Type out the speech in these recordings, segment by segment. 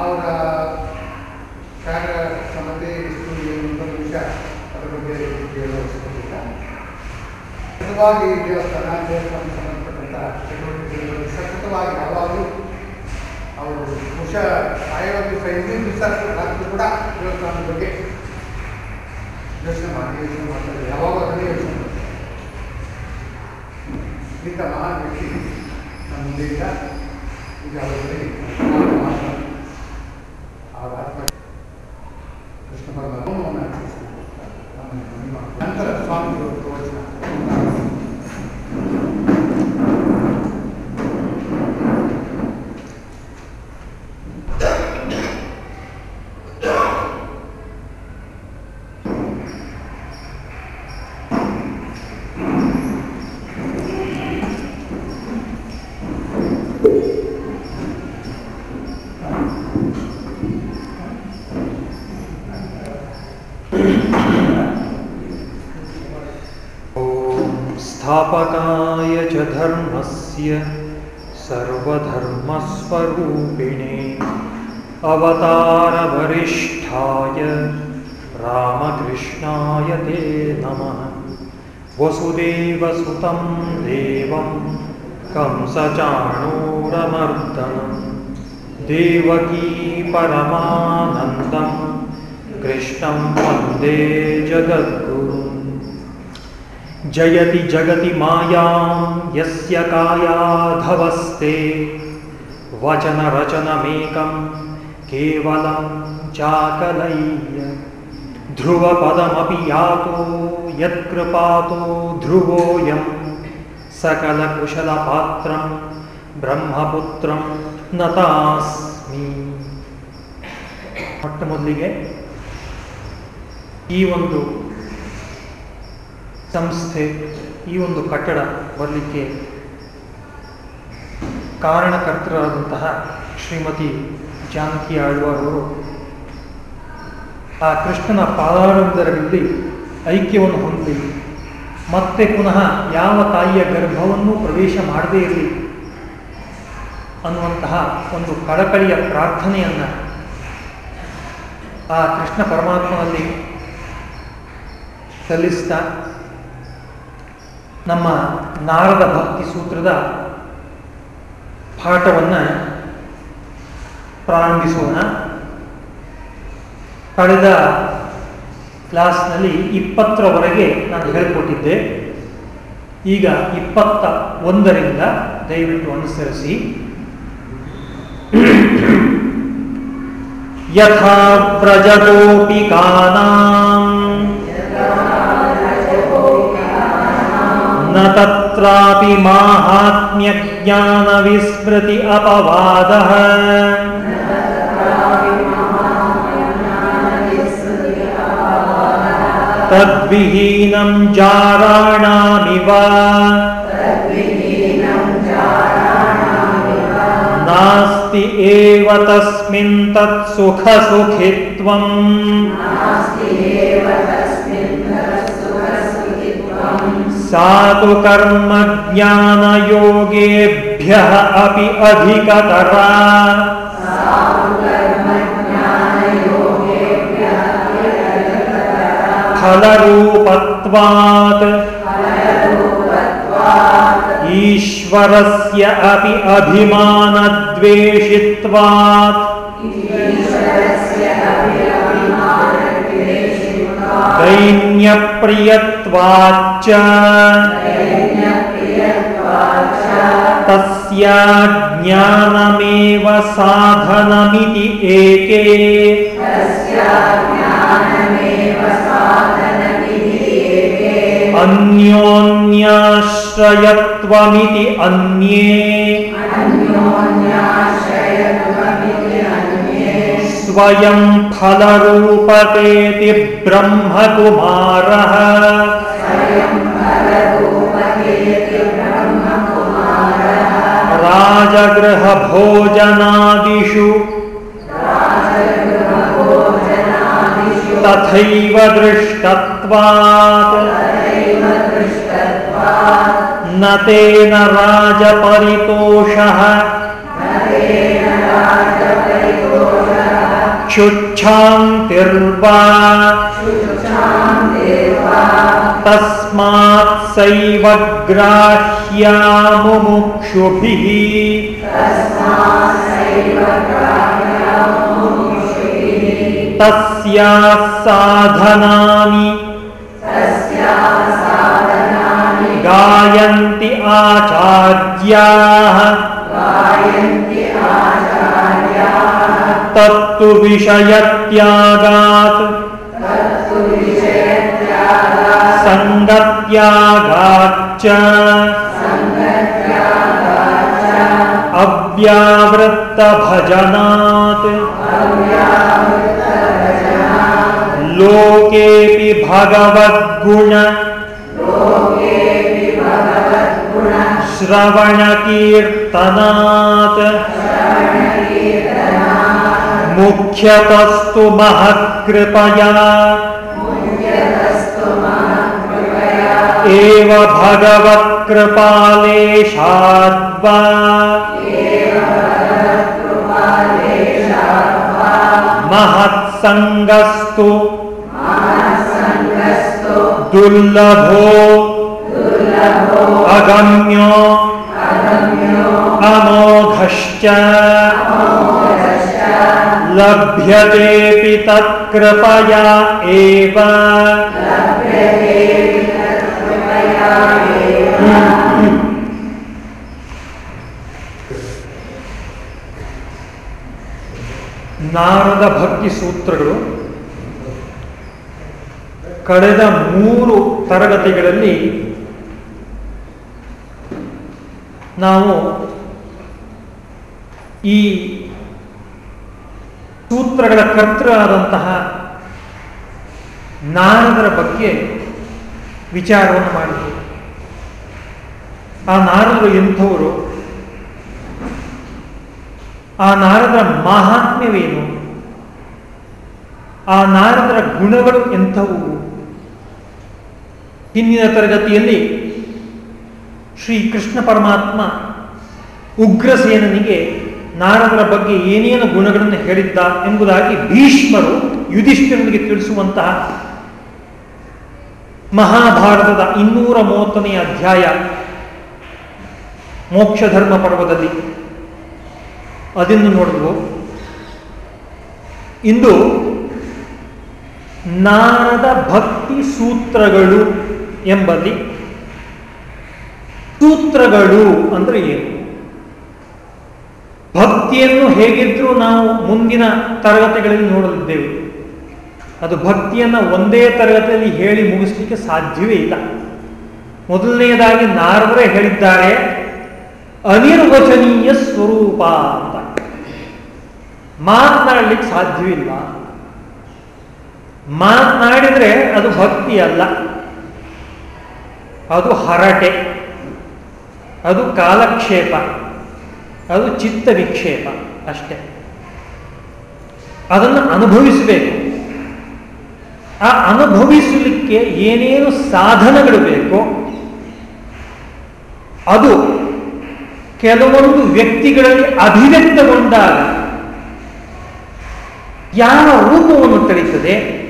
ಅವರ ಕಾರ್ಯ ಸಮತೆ ಎಷ್ಟು ಏನು ವಿಷಯ ಅದರ ಬಗ್ಗೆ ಸತತವಾಗಿ ದೇವಸ್ಥಾನ ದೇವಸ್ಥಾನ ಸಂಬಂಧಪಟ್ಟಂಥ ಚಟುವಟಿಕೆಗಳಲ್ಲಿ ಸತತವಾಗಿ ಯಾವಾಗಲೂ ಅವರು ಬಹುಶಃ ಸಾಯೋ ದಿವಸ ಹಿಂದಿನ ದಿವಸ ರಾತ್ರಿ ಕೂಡ ದೇವಸ್ಥಾನದ ಬಗ್ಗೆ ಯೋಚನೆ ಮಾಡಿ, ಯೋಚನೆ ಮಾಡ್ತಾರೆ. ಯಾವಾಗ ಅದನ್ನೇ ಯೋಚನೆ ಮಾಡ್ತಾರೆ. ಇಂಥ ಮಹಾನ್ ವ್ಯಕ್ತಿ ನಮ್ಮ ಮುಂದೆ ಇದ್ದ ಈಗ ಅವರಲ್ಲಿ सर्वधर्मस्वरूपिणे अवतारवरिष्ठाय रामकृष्णाय ते नमः। वसुदेवसुतं देवं कंसचाणूरमर्दनं, देवकी परमानन्दं, कृष्णं वंदे जगद्गुरुम् जयति जगति मायां, यस्य कायाधवस्ते वचनरचनमेकं केवलं चाकलय्य ध्रुवपदमपि यातो यत्कृपातो ध्रुवोऽयं सकलकुशलपात्रं ಬ್ರಹ್ಮಪುತ್ರಂ ನತಾಸ್ಮಿ ಮೊಟ್ಟ ಮೊದಲಿಗೆ ಈ ಒಂದು ಸಂಸ್ಥೆ ಈ ಒಂದು ಕಟ್ಟಡ ಬರಲಿಕ್ಕೆ ಕಾರಣಕರ್ತರಾದಂತಹ ಶ್ರೀಮತಿ ಜಾನಕಿ ಆಳ್ವಾರವರು ಆ ಕೃಷ್ಣನ ಪಾದಾರವಿಂದರಲ್ಲಿ ಐಕ್ಯವನ್ನು ಹೊಂದಿ, ಮತ್ತೆ ಪುನಃ ಯಾವ ತಾಯಿಯ ಗರ್ಭವನ್ನು ಪ್ರವೇಶ ಮಾಡದೇ ಇರಲಿ ಅನ್ನುವಂತಹ ಒಂದು ಕಳಕಳಿಯ ಪ್ರಾರ್ಥನೆಯನ್ನು ಆ ಕೃಷ್ಣ ಪರಮಾತ್ಮನಲ್ಲಿ ಸಲ್ಲಿಸ್ತಾ ನಮ್ಮ ನಾರದ ಭಕ್ತಿ ಸೂತ್ರದ ಪಾಠವನ್ನು ಪ್ರಾರಂಭಿಸೋಣ. ಕಳೆದ ಕ್ಲಾಸ್ನಲ್ಲಿ ಇಪ್ಪತ್ತರವರೆಗೆ ನಾನು ಹೇಳಿಕೊಟ್ಟಿದ್ದೆ. ಈಗ ಇಪ್ಪತ್ತ ಒಂದರಿಂದ ದಯವಿಟ್ಟು ಅನುಸರಿಸಿ. ಯಥಾ ವ್ರಜಗೋಪಿಕಾನಾಂ. न तत्रापि माहात्म्यज्ञानविस्मृति अपवादः। तद्विहीनं जाराणामिव नास्ति एव तस्मिन् तत्सुखसुखित्वम्। साधु कर्म ज्ञान योगेभ्य अतरा अधिकतरा। ईश्वरस्य अपि अभिमानद्वेषित्वात्। दैन्यप्रियत्वाच्च तस्य ज्ञानमेव साधनमिति एके। अन्योन्याश्रयत्वमिति अन्ये स्वयं फलरूपतेति ब्रह्मकुमारः। राजगृहभोजनादिषु। तथैव दृष्टत्वात्। न तेन राजपरितोषः। क्षुच्छान्तिर्वा तस्मात् सैव ग्राह्या मुमुक्षुभिः तस्याः साधनानि गायन्ति आचार्याः। तत्तु विषयत्यागात् सङ्गत्यागाच्च। अव्यावृत्तभजनात्। लोकेऽपि भगवद्गुण। श्रवणकीर्तनात्। मुख्यतस्तु महत्कृपया एव भगवत्कृपालेशाद्वा। महत्सङ्गस्तु। दुर्लभो। अगम्यो। अमोघश्च। लभ्यतेऽपि तत्कृपया एव ನಾರದ ಭಕ್ತಿ ಸೂತ್ರಗಳು ಕಳೆದ ಮೂರು ತರಗತಿಗಳಲ್ಲಿ ನಾವು ಈ ಸೂತ್ರಗಳ ಕರ್ತೃರಾದಂತಹ ನಾರದರ ಬಗ್ಗೆ ವಿಚಾರವನ್ನು ಮಾಡಿದರು. ಆ ನಾರದರು ಎಂಥವರು? ಆ ನಾರದರ ಮಹಾತ್ಮ್ಯವೇನು? ಆ ನಾರದರ ಗುಣಗಳು ಎಂಥವು? ಹಿಂದಿನ ತರಗತಿಯಲ್ಲಿ ಶ್ರೀ ಕೃಷ್ಣ ಪರಮಾತ್ಮ ಉಗ್ರಸೇನನಿಗೆ ನಾರದರ ಬಗ್ಗೆ ಏನೇನು ಗುಣಗಳನ್ನು ಹೇಳಿದ್ದ ಎಂಬುದಾಗಿ ಭೀಷ್ಮರು ಯುಧಿಷ್ಠಿರನಿಗೆ ತಿಳಿಸುವಂತಹ ಮಹಾಭಾರತದ ಇನ್ನೂರ ಮೂವತ್ತನೆಯ ಅಧ್ಯಾಯ ಮೋಕ್ಷ ಧರ್ಮ ಪರ್ವದಲ್ಲಿ. ಅದನ್ನು ನೋಡಿದ್ವು. ಇಂದು ನಾರದ ಭಕ್ತಿ ಸೂತ್ರಗಳು ಎಂಬಲ್ಲಿ ಸೂತ್ರಗಳು ಅಂದ್ರೆ ಏನು? ಭಕ್ತಿಯನ್ನು ಹೇಗಿದ್ರೂ ನಾವು ಮುಂದಿನ ತರಗತಿಗಳಲ್ಲಿ ನೋಡಲಿದ್ದೇವೆ. ಅದು ಭಕ್ತಿಯನ್ನು ಒಂದೇ ತರಗತಿಯಲ್ಲಿ ಹೇಳಿ ಮುಗಿಸ್ಲಿಕ್ಕೆ ಸಾಧ್ಯವೇ ಇಲ್ಲ. ಮೊದಲನೆಯದಾಗಿ ನಾರದರೇ ಹೇಳಿದ್ದಾರೆ, ಅನಿರ್ವಚನೀಯ ಸ್ವರೂಪ ಅಂತ. ಮಾತನಾಡಲಿಕ್ಕೆ ಸಾಧ್ಯವಿಲ್ಲ ಮಾತನಾಡಿದರೆ ಅದು ಭಕ್ತಿ ಅಲ್ಲ. ಅದು ಹರಟೆ. ಅದು ಕಾಲಕ್ಷೇಪ. ಅದು ಚಿತ್ತ ವಿಕ್ಷೇಪ ಅಷ್ಟೇ. ಅದನ್ನು ಅನುಭವಿಸಬೇಕು. ಆ ಅನುಭವಿಸಲಿಕ್ಕೆ ಏನೇನು ಸಾಧನಗಳು ಬೇಕೋ ಅದು ಕೆಲವೊಂದು ವ್ಯಕ್ತಿಗಳಲ್ಲಿ ಅಭಿವ್ಯಕ್ತಗೊಂಡಾಗ ಯಾವ ರೂಪವನ್ನು ತಳಿತದೆ?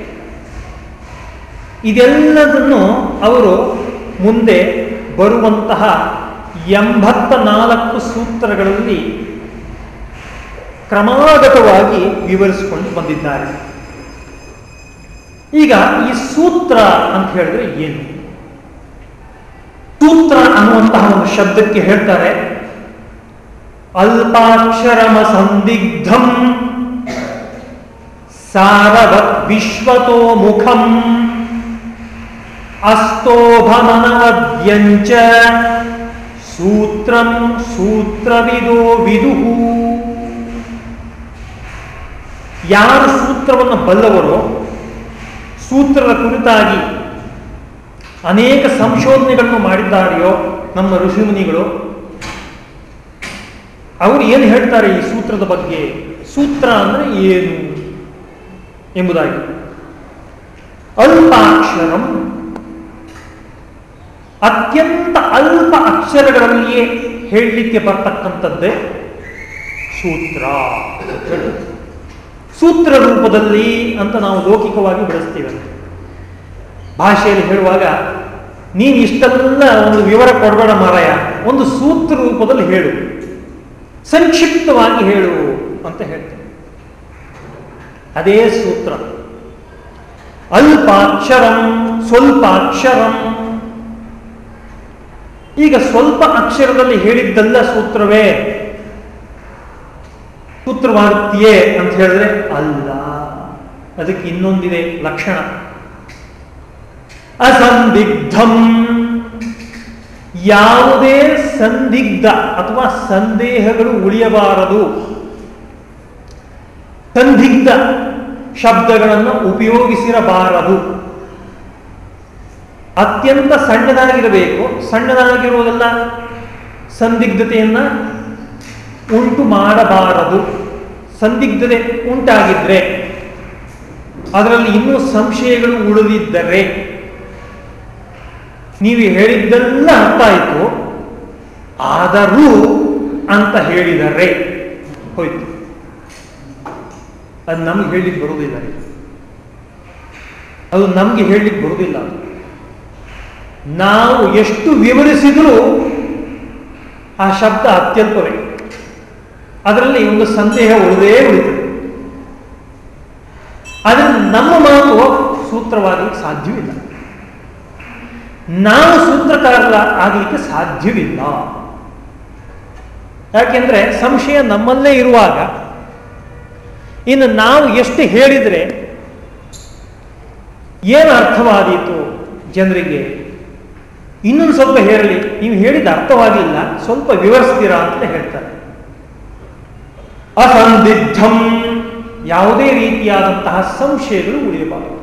ಇದೆಲ್ಲದನ್ನು ಅವರು ಮುಂದೆ ಬರುವಂತಹ ಎಂಬತ್ತ ನಾಲ್ಕು ಸೂತ್ರಗಳಲ್ಲಿ ಕ್ರಮಾಗತವಾಗಿ ವಿವರಿಸಿಕೊಂಡು ಬಂದಿದ್ದಾರೆ. ಈಗ ಈ ಸೂತ್ರ ಅಂತ ಹೇಳಿದ್ರೆ ಏನು? ಸೂತ್ರ ಅನ್ನುವಂತಹ ಒಂದು ಶಬ್ದಕ್ಕೆ ಹೇಳ್ತಾರೆ. ಅಲ್ಪಾಕ್ಷರಮ ಸಂದಿಗ್ಧಂ ಸಾರವತ್ ವಿಶ್ವತೋ ಮುಖಂ ಅಸ್ತೋಭಮನವದ್ಯಂಚ ಸೂತ್ರಂ ಸೂತ್ರವಿದೋ ವಿದುಹು ಯಾರು ಸೂತ್ರವನ್ನು ಬಲ್ಲವರೋ, ಸೂತ್ರದ ಕುರಿತಾಗಿ ಅನೇಕ ಸಂಶೋಧನೆಗಳನ್ನು ಮಾಡಿದ್ದಾರೆಯೋ ನಮ್ಮ ಋಷಿಮುನಿಗಳು, ಅವರು ಏನು ಹೇಳ್ತಾರೆ ಈ ಸೂತ್ರದ ಬಗ್ಗೆ? ಸೂತ್ರ ಅಂದರೆ ಏನು ಎಂಬುದಾಗಿ. ಅಲ್ಪಾಕ್ಷರಂ ಅತ್ಯಂತ ಅಲ್ಪ ಅಕ್ಷರಗಳಲ್ಲಿಯೇ ಹೇಳಲಿಕ್ಕೆ ಬರ್ತಕ್ಕಂಥದ್ದೇ ಸೂತ್ರ. ಸೂತ್ರ ರೂಪದಲ್ಲಿ ಅಂತ ನಾವು ಲೌಕಿಕವಾಗಿ ಬಳಸ್ತೀವಿ ಭಾಷೆಯಲ್ಲಿ ಹೇಳುವಾಗ, ನೀನು ಇಷ್ಟೆಲ್ಲ ಒಂದು ವಿವರ ಕೊಡಬೇಡ ಮಾರಾಯ, ಒಂದು ಸೂತ್ರ ರೂಪದಲ್ಲಿ ಹೇಳು, ಸಂಕ್ಷಿಪ್ತವಾಗಿ ಹೇಳು ಅಂತ ಹೇಳ್ತೇನೆ. ಅದೇ ಸೂತ್ರ. ಅಲ್ಪಾಕ್ಷರಂ, ಸ್ವಲ್ಪಾಕ್ಷರಂ ಈಗ ಸ್ವಲ್ಪ ಅಕ್ಷರದಲ್ಲಿ ಹೇಳಿದ್ದಲ್ಲ ಸೂತ್ರವೇ? ಸೂತ್ರವಾಗುತ್ತೀಯೇ ಅಂತ ಹೇಳಿದ್ರೆ ಅಲ್ಲ. ಅದಕ್ಕೆ ಇನ್ನೊಂದಿದೆ ಲಕ್ಷಣ. ಅಸಂದಿಗ್ಧಂ. ಯಾವುದೇ ಸಂದಿಗ್ಧ ಅಥವಾ ಸಂದೇಹಗಳು ಉಳಿಯಬಾರದು. ಸಂದಿಗ್ಧ ಶಬ್ದಗಳನ್ನು ಉಪಯೋಗಿಸಿರಬಾರದು. ಅತ್ಯಂತ ಸಣ್ಣದಾಗಿರಬೇಕು. ಸಣ್ಣದಾಗಿರುವುದೆಲ್ಲ ಸಂದಿಗ್ಧತೆಯನ್ನು ಉಂಟು ಮಾಡಬಾರದು. ಸಂದಿಗ್ಧತೆ ಉಂಟಾಗಿದ್ರೆ ಅದರಲ್ಲಿ ಇನ್ನೂ ಸಂಶಯಗಳು ಉಳಿದಿದ್ದರೆ ನೀವು ಹೇಳಿದ್ದೆಲ್ಲ ಅರ್ಥ ಆಯಿತು. ಆದರೂ ಅಂತ ಹೇಳಿದರೆ ಹೋಯ್ತು. ಅದು ನಮ್ಗೆ ಹೇಳಲಿಕ್ಕೆ ಬರುವುದಿಲ್ಲ. ಅದು ನಮಗೆ ಹೇಳಲಿಕ್ಕೆ ಬರುವುದಿಲ್ಲ. ನಾವು ಎಷ್ಟು ವಿವರಿಸಿದರೂ ಆ ಶಬ್ದ ಅತ್ಯಲ್ಪವೇ. ಅದರಲ್ಲಿ ಒಂದು ಸಂದೇಹ ಉಳಿದೇ ಉಳಿತದೆ. ಅದನ್ನು ನಮ್ಮ ಮಾತು ಸೂತ್ರವಾಗಲಿಕ್ಕೆ ಸಾಧ್ಯವಿಲ್ಲ. ನಾವು ಸೂತ್ರಕಾರರ ಆಗಲಿಕ್ಕೆ ಸಾಧ್ಯವಿಲ್ಲ. ಯಾಕೆಂದ್ರೆ ಸಂಶಯ ನಮ್ಮಲ್ಲೇ ಇರುವಾಗ ಇನ್ನು ನಾವು ಎಷ್ಟು ಹೇಳಿದರೆ ಏನು ಅರ್ಥವಾದೀತು ಜನರಿಗೆ? ಇನ್ನೊಂದು ಸ್ವಲ್ಪ ಹೇರಲಿ. ನೀವು ಹೇಳಿದ ಅರ್ಥವಾಗಿಲ್ಲ. ಸ್ವಲ್ಪ ವಿವರಿಸ್ತೀರಾ ಅಂತ ಹೇಳ್ತಾರೆ. ಅಸಂದಿಗ್ಧಂ. ಯಾವುದೇ ರೀತಿಯಾದಂತಹ ಸಂಶಯಗಳು ಉಳಿಯಬಾರದು.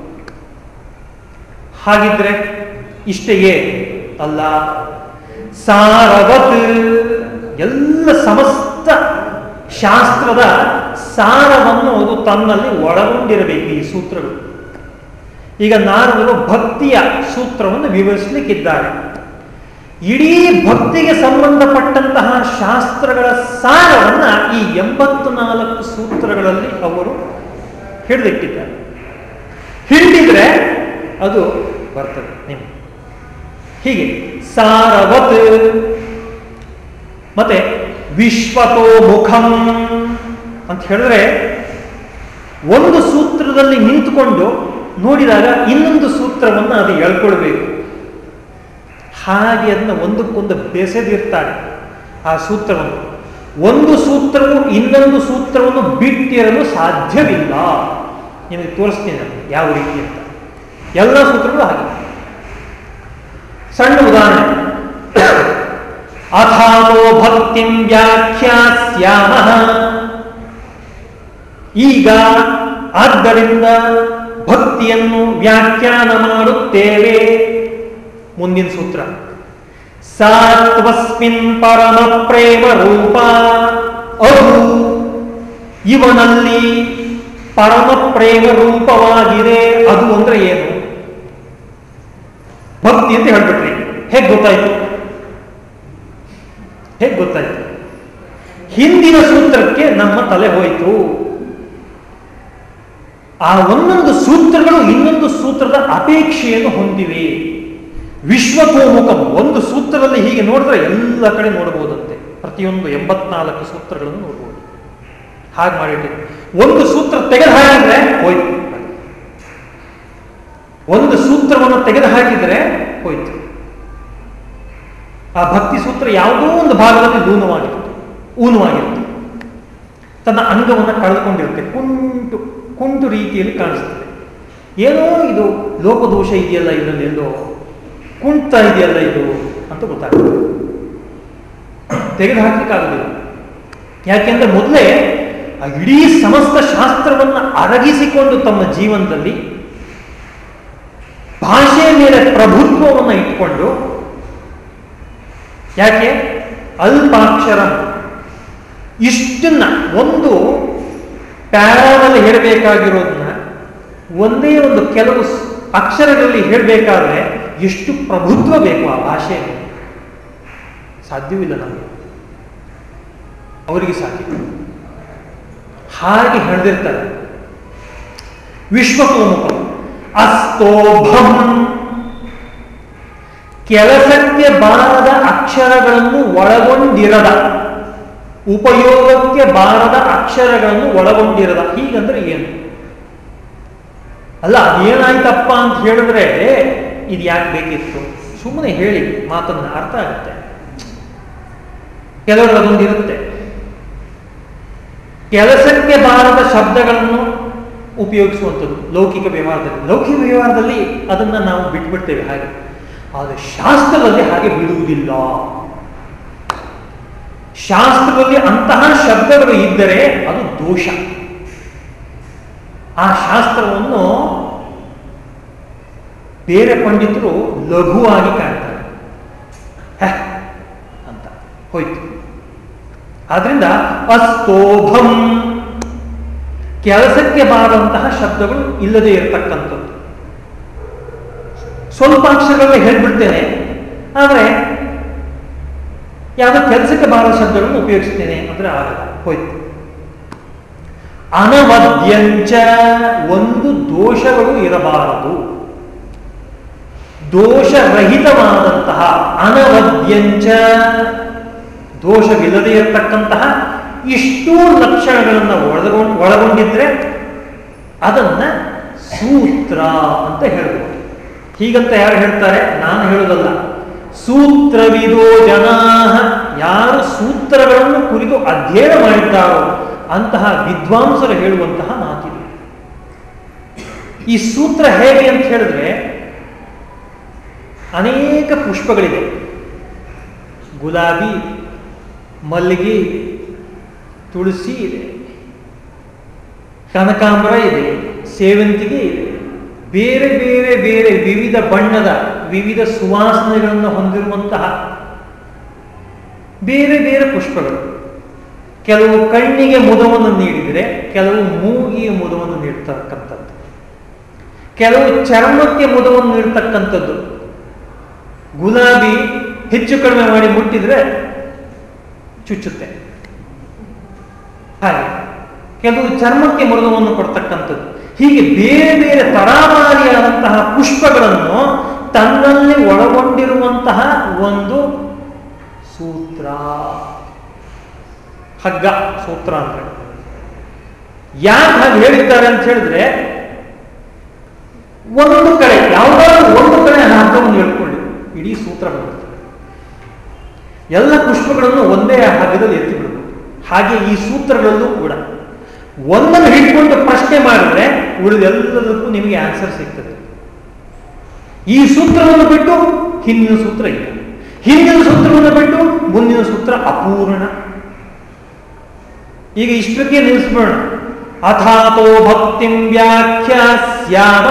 ಹಾಗಿದ್ರೆ ಇಷ್ಟೆಯೇ ಅಲ್ಲ. ಸಾರವತ್. ಎಲ್ಲ ಸಮಸ್ತ ಶಾಸ್ತ್ರದ ಸಾರವನ್ನು ಅದು ತನ್ನಲ್ಲಿ ಒಳಗೊಂಡಿರಬೇಕು ಈ ಸೂತ್ರಗಳು. ಈಗ ನಾರದರು ಭಕ್ತಿಯ ಸೂತ್ರವನ್ನು ವಿವರಿಸಲಿಕ್ಕಿದ್ದಾರೆ. ಇಡೀ ಭಕ್ತಿಗೆ ಸಂಬಂಧಪಟ್ಟಂತಹ ಶಾಸ್ತ್ರಗಳ ಸಾರವನ್ನು ಈ ಎಂಬತ್ತು ನಾಲ್ಕು ಸೂತ್ರಗಳಲ್ಲಿ ಅವರು ಹಿಡಿದಿಟ್ಟಿದ್ದಾರೆ ಹಿಡಿದಿದ್ರೆ ಅದು ಬರ್ತದೆ ನಿಮ್ಮ ಹೀಗೆ, ಸಾರವತ್ ಮತ್ತೆ ವಿಶ್ವತೋ ಮುಖಂ ಅಂತ ಹೇಳಿದ್ರೆ ಒಂದು ಸೂತ್ರದಲ್ಲಿ ನಿಂತುಕೊಂಡು ನೋಡಿದಾಗ ಇನ್ನೊಂದು ಸೂತ್ರವನ್ನು ಅದು ಹೇಳ್ಕೊಳ್ಬೇಕು ಹಾಗೆ ಅದನ್ನ ಒಂದಕ್ಕೊಂದು ಬೆಸೆದಿರ್ತಾರೆ ಆ ಸೂತ್ರವನ್ನು. ಒಂದು ಸೂತ್ರವು ಇನ್ನೊಂದು ಸೂತ್ರವನ್ನು ಬಿಟ್ಟಿರಲು ಸಾಧ್ಯವಿಲ್ಲ. ನಿಮಗೆ ತೋರಿಸ್ತೀನಿ ನಾನು ಯಾವ ರೀತಿ ಅಂತ. ಎಲ್ಲ ಸೂತ್ರಗಳು ಹಾಗೆ. ಸಣ್ಣ ಉದಾಹರಣೆ. ಅಥಾನೋ ಭಕ್ತಿಂ ವ್ಯಾಖ್ಯಾಸ್ಯಾಮ. ಈಗ ಆದ್ದರಿಂದ ಭಕ್ತಿಯನ್ನು ವ್ಯಾಖ್ಯಾನ ಮಾಡುತ್ತೇವೆ. ಮುಂದಿನ ಸೂತ್ರ. ಸಾತ್ವಸ್ಮಿನ್ ಪರಮ ಪ್ರೇಮ ರೂಪ. ಅದು ಇವನಲ್ಲಿ ಪರಮ ಪ್ರೇಮ ರೂಪವಾಗಿದೆ. ಅದು ಅಂದ್ರೆ ಏನು? ಭಕ್ತಿ ಅಂತ ಹೇಳ್ಬಿಟ್ರಿ. ಹೇಗೆ ಗೊತ್ತಾಯ್ತು? ಹೇಗೆ ಗೊತ್ತಾಯ್ತು? ಹಿಂದಿನ ಸೂತ್ರಕ್ಕೆ ನಮ್ಮ ತಲೆ ಹೋಯಿತು. ಆ ಒಂದೊಂದು ಸೂತ್ರಗಳು ಇನ್ನೊಂದು ಸೂತ್ರದ ಅಪೇಕ್ಷೆಯನ್ನು ಹೊಂದಿವೆ. ವಿಶ್ವತೋಮುಖಂ ಒಂದು ಸೂತ್ರದಲ್ಲಿ ಹೀಗೆ ನೋಡಿದ್ರೆ ಎಲ್ಲ ಕಡೆ ನೋಡಬಹುದಂತೆ. ಪ್ರತಿಯೊಂದು ಎಂಬತ್ನಾಲ್ಕು ಸೂತ್ರಗಳನ್ನು ನೋಡಬಹುದು. ಹಾಗೆ ಮಾಡಿಟ್ಟಿದೆ ಒಂದು ಸೂತ್ರ ತೆಗೆದು ಹಾಕಿದ್ರೆ ಹೋಯ್ತು. ಒಂದು ಸೂತ್ರವನ್ನು ತೆಗೆದು ಹಾಕಿದರೆ ಹೋಯ್ತು. ಆ ಭಕ್ತಿ ಸೂತ್ರ ಯಾವುದೋ ಒಂದು ಭಾಗದಲ್ಲಿ ಲೂನವಾಗಿರುತ್ತೆ ಊನವಾಗಿರುತ್ತೆ ತನ್ನ ಅಂಗವನ್ನು ಕಳೆದುಕೊಂಡಿರುತ್ತೆ. ಕುಂಟು ಕುಂಟು ರೀತಿಯಲ್ಲಿ ಕಾಣಿಸ್ತದೆ. ಏನೋ ಇದು ಲೋಪದೋಷ ಇದೆಯಲ್ಲ ಇದರಲ್ಲಿ ಎಲ್ಲೋ ಕುಂಟ ಇದೆಯಲ್ಲ ಇದು ಅಂತ ಗೊತ್ತಾಗ್ತದೆ. ತೆಗೆದು ಹಾಕಲಿಕ್ಕಾಗೋದಿಲ್ಲ. ಯಾಕೆಂದ್ರೆ ಮೊದಲೇ ಆ ಇಡೀ ಸಮಸ್ತ ಶಾಸ್ತ್ರವನ್ನು ಅರಗಿಸಿಕೊಂಡು ತಮ್ಮ ಜೀವನದಲ್ಲಿ ಭಾಷೆಯ ಮೇಲೆ ಪ್ರಭುತ್ವವನ್ನು ಇಟ್ಕೊಂಡು ಯಾಕೆ ಅಲ್ಪಾಕ್ಷರ ಇಷ್ಟನ್ನ ಒಂದು ಪ್ಯಾರಾದಲ್ಲಿ ಹೇಳಬೇಕಾಗಿರೋದನ್ನ ಒಂದೇ ಒಂದು ಕೆಲವು ಅಕ್ಷರಗಳಲ್ಲಿ ಹೇಳಬೇಕಾದ್ರೆ ಎಷ್ಟು ಪ್ರಭುತ್ವ ಬೇಕು ಆ ಭಾಷೆ ಸಾಧ್ಯವಿಲ್ಲ ನಮಗೆ. ಅವರಿಗೆ ಸಾಧ್ಯ. ಹಾಗೆ ಹೇಳಿದಿರ್ತಾರೆ. ವಿಶ್ವಕೋಮುಖ ಅಸ್ತೋಭಂ ಕೆಲಸಕ್ಕೆ ಬಾರದ ಅಕ್ಷರಗಳನ್ನು ಒಳಗೊಂಡಿರದ. ಉಪಯೋಗಕ್ಕೆ ಬಾರದ ಅಕ್ಷರಗಳನ್ನು ಒಳಗೊಂಡಿರದ ಹೀಗಂದ್ರೆ ಏನು? ಅಲ್ಲ, ಅದೇನಾಯ್ತಪ್ಪ ಅಂತ ಹೇಳಿದ್ರೆ ಇದು ಯಾಕೆ ಬೇಕಿತ್ತು? ಸುಮ್ಮನೆ ಹೇಳಿ, ಮಾತನ್ನ ಅರ್ಥ ಆಗುತ್ತೆ. ಕೆಲವರು ಅದೊಂದಿರುತ್ತೆ. ಕೆಲಸಕ್ಕೆ ಬಾರದ ಶಬ್ದಗಳನ್ನು ಉಪಯೋಗಿಸುವಂಥದ್ದು, ಲೌಕಿಕ ವ್ಯವಹಾರದಲ್ಲಿ. ಲೌಕಿಕ ವ್ಯವಹಾರದಲ್ಲಿ ಅದನ್ನು ನಾವು ಬಿಟ್ಬಿಡ್ತೇವೆ ಹಾಗೆ. ಆದರೆ ಶಾಸ್ತ್ರದಲ್ಲಿ ಹಾಗೆ ಬಿಡುವುದಿಲ್ಲ. ಶಾಸ್ತ್ರದಲ್ಲಿ ಅಂತಹ ಶಬ್ದಗಳು ಇದ್ದರೆ ಅದು ದೋಷ. ಆ ಶಾಸ್ತ್ರವನ್ನು ಬೇರೆ ಪಂಡಿತರು ಲಘುವಾಗಿ ಕಾಣ್ತಾರೆ. ಅಂತ ಹೋಯ್ತು. ಆದ್ರಿಂದ ಅಸ್ತೋಭಂ, ಕೆಲಸಕ್ಕೆ ಬಾರದಂತಹ ಶಬ್ದಗಳು ಇಲ್ಲದೆ ಇರತಕ್ಕಂಥದ್ದು. ಸ್ವಲ್ಪ ಅಕ್ಷರಗಳನ್ನ ಹೇಳ್ಬಿಡ್ತೇನೆ, ಆದರೆ ಯಾವುದೋ ಕೆಲಸಕ್ಕೆ ಬಾರದ ಶಬ್ದಗಳನ್ನು ಉಪಯೋಗಿಸ್ತೇನೆ ಅಂದ್ರೆ ಆಗಲ್ಲ ಹೋಯ್ತು. ಅನವದ್ಯಂಚ ಒಂದು ದೋಷಗಳು ಇರಬಾರದು. ದೋಷರಹಿತವಾದಂತಹ ಅನವದ್ಯಂಚ ದೋಷವಿಲ್ಲದೆ ಇರತಕ್ಕಂತಹ ಇಷ್ಟೂ ಲಕ್ಷಣಗಳನ್ನು ಒಳಗೊಂಡು, ಒಳಗೊಂಡಿದ್ರೆ ಅದನ್ನ ಸೂತ್ರ ಅಂತ ಹೇಳ್ಬೋದು. ಹೀಗಂತ ಯಾರು ಹೇಳ್ತಾರೆ? ನಾನು ಹೇಳುವುದಲ್ಲ ಸೂತ್ರವಿದೋ ಜನಾ ಯಾರು ಸೂತ್ರಗಳನ್ನು ಕುರಿತು ಅಧ್ಯಯನ ಮಾಡಿದ್ದಾರೋ ಅಂತಹ ವಿದ್ವಾಂಸರು ಹೇಳುವಂತಹ ಮಾತಿದೆ. ಈ ಸೂತ್ರ ಹೇಗೆ ಅಂತ ಹೇಳಿದ್ರೆ, ಅನೇಕ ಪುಷ್ಪಗಳಿದೆ. ಗುಲಾಬಿ, ಮಲ್ಲಿಗೆ, ತುಳಸಿ ಇದೆ. ಕನಕಾಂಬರ ಇದೆ, ಸೇವಂತಿಗೆ ಇದೆ. ಬೇರೆ ಬೇರೆ ಬೇರೆ ವಿವಿಧ ಬಣ್ಣದ ವಿವಿಧ ಸುವಾಸನೆಗಳನ್ನು ಹೊಂದಿರುವಂತಹ ಬೇರೆ ಬೇರೆ ಪುಷ್ಪಗಳು. ಕೆಲವು ಕಣ್ಣಿಗೆ ಮುದವನ್ನು ನೀಡಿದರೆ ಕೆಲವು ಮೂಗಿಗೆ ಮುದವನ್ನು ನೀಡ್ತಕ್ಕಂಥದ್ದು. ಕೆಲವು ಚರ್ಮಕ್ಕೆ ಮುದವನ್ನು ನೀಡ್ತಕ್ಕಂಥದ್ದು. ಗುಲಾಬಿ ಹೆಚ್ಚು ಕಡಿಮೆ ಮಾಡಿ ಮುಟ್ಟಿದ್ರೆ ಚುಚ್ಚುತ್ತೆ. ಹಾಗೆ ಕೆಲವು ಚರ್ಮಕ್ಕೆ ಮೃದುವನ್ನು ಕೊಡ್ತಕ್ಕಂಥದ್ದು. ಹೀಗೆ ಬೇರೆ ಬೇರೆ ತರಾಮಾರಿಯಾದಂತಹ ಪುಷ್ಪಗಳನ್ನು ತನ್ನಲ್ಲಿ ಒಳಗೊಂಡಿರುವಂತಹ ಒಂದು ಸೂತ್ರ. ಹಗ್ಗ, ಸೂತ್ರ ಅಂದ್ರೆ ಯಾಕೆ ಹಾಗೆ ಹೇಳಿದ್ದಾರೆ ಅಂತ ಹೇಳಿದ್ರೆ, ಒಂದು ಕಡೆ, ಯಾವುದಾದ್ರೂ ಒಂದು ಕಡೆ ಹಗ್ಗವನ್ನು ಹೇಳ್ಕೊಳ್ಳಿ ಇಡೀ ಸೂತ್ರ ಬರುತ್ತೆ. ಎಲ್ಲ ಪುಷ್ಪಗಳನ್ನು ಒಂದೇ ಹಗ್ಗದಲ್ಲಿ ಎತ್ತಿ ಹಾಗೆ ಈ ಸೂತ್ರಗಳಲ್ಲೂ ಕೂಡ. ಒಂದನ್ನು ಹಿಡ್ಕೊಂಡು ಪ್ರಶ್ನೆ ಮಾಡಿದ್ರೆ ಉಳಿದೆಲ್ಲದಕ್ಕೂ ನಿಮಗೆ ಆನ್ಸರ್ ಸಿಗ್ತದೆ. ಈ ಸೂತ್ರವನ್ನು ಬಿಟ್ಟು ಹಿಂದಿನ ಸೂತ್ರ ಇಲ್ಲ. ಹಿಂದಿನ ಸೂತ್ರವನ್ನು ಬಿಟ್ಟು ಮುಂದಿನ ಸೂತ್ರ ಅಪೂರ್ಣ. ಈಗ ಇಷ್ಟಕ್ಕೆ ನಿಲ್ಲಿಸ್ಬೋಣ ಅಥಾತೋ ಭಕ್ತಿಂ ವ್ಯಾಖ್ಯಾಸ್ಯಾಮ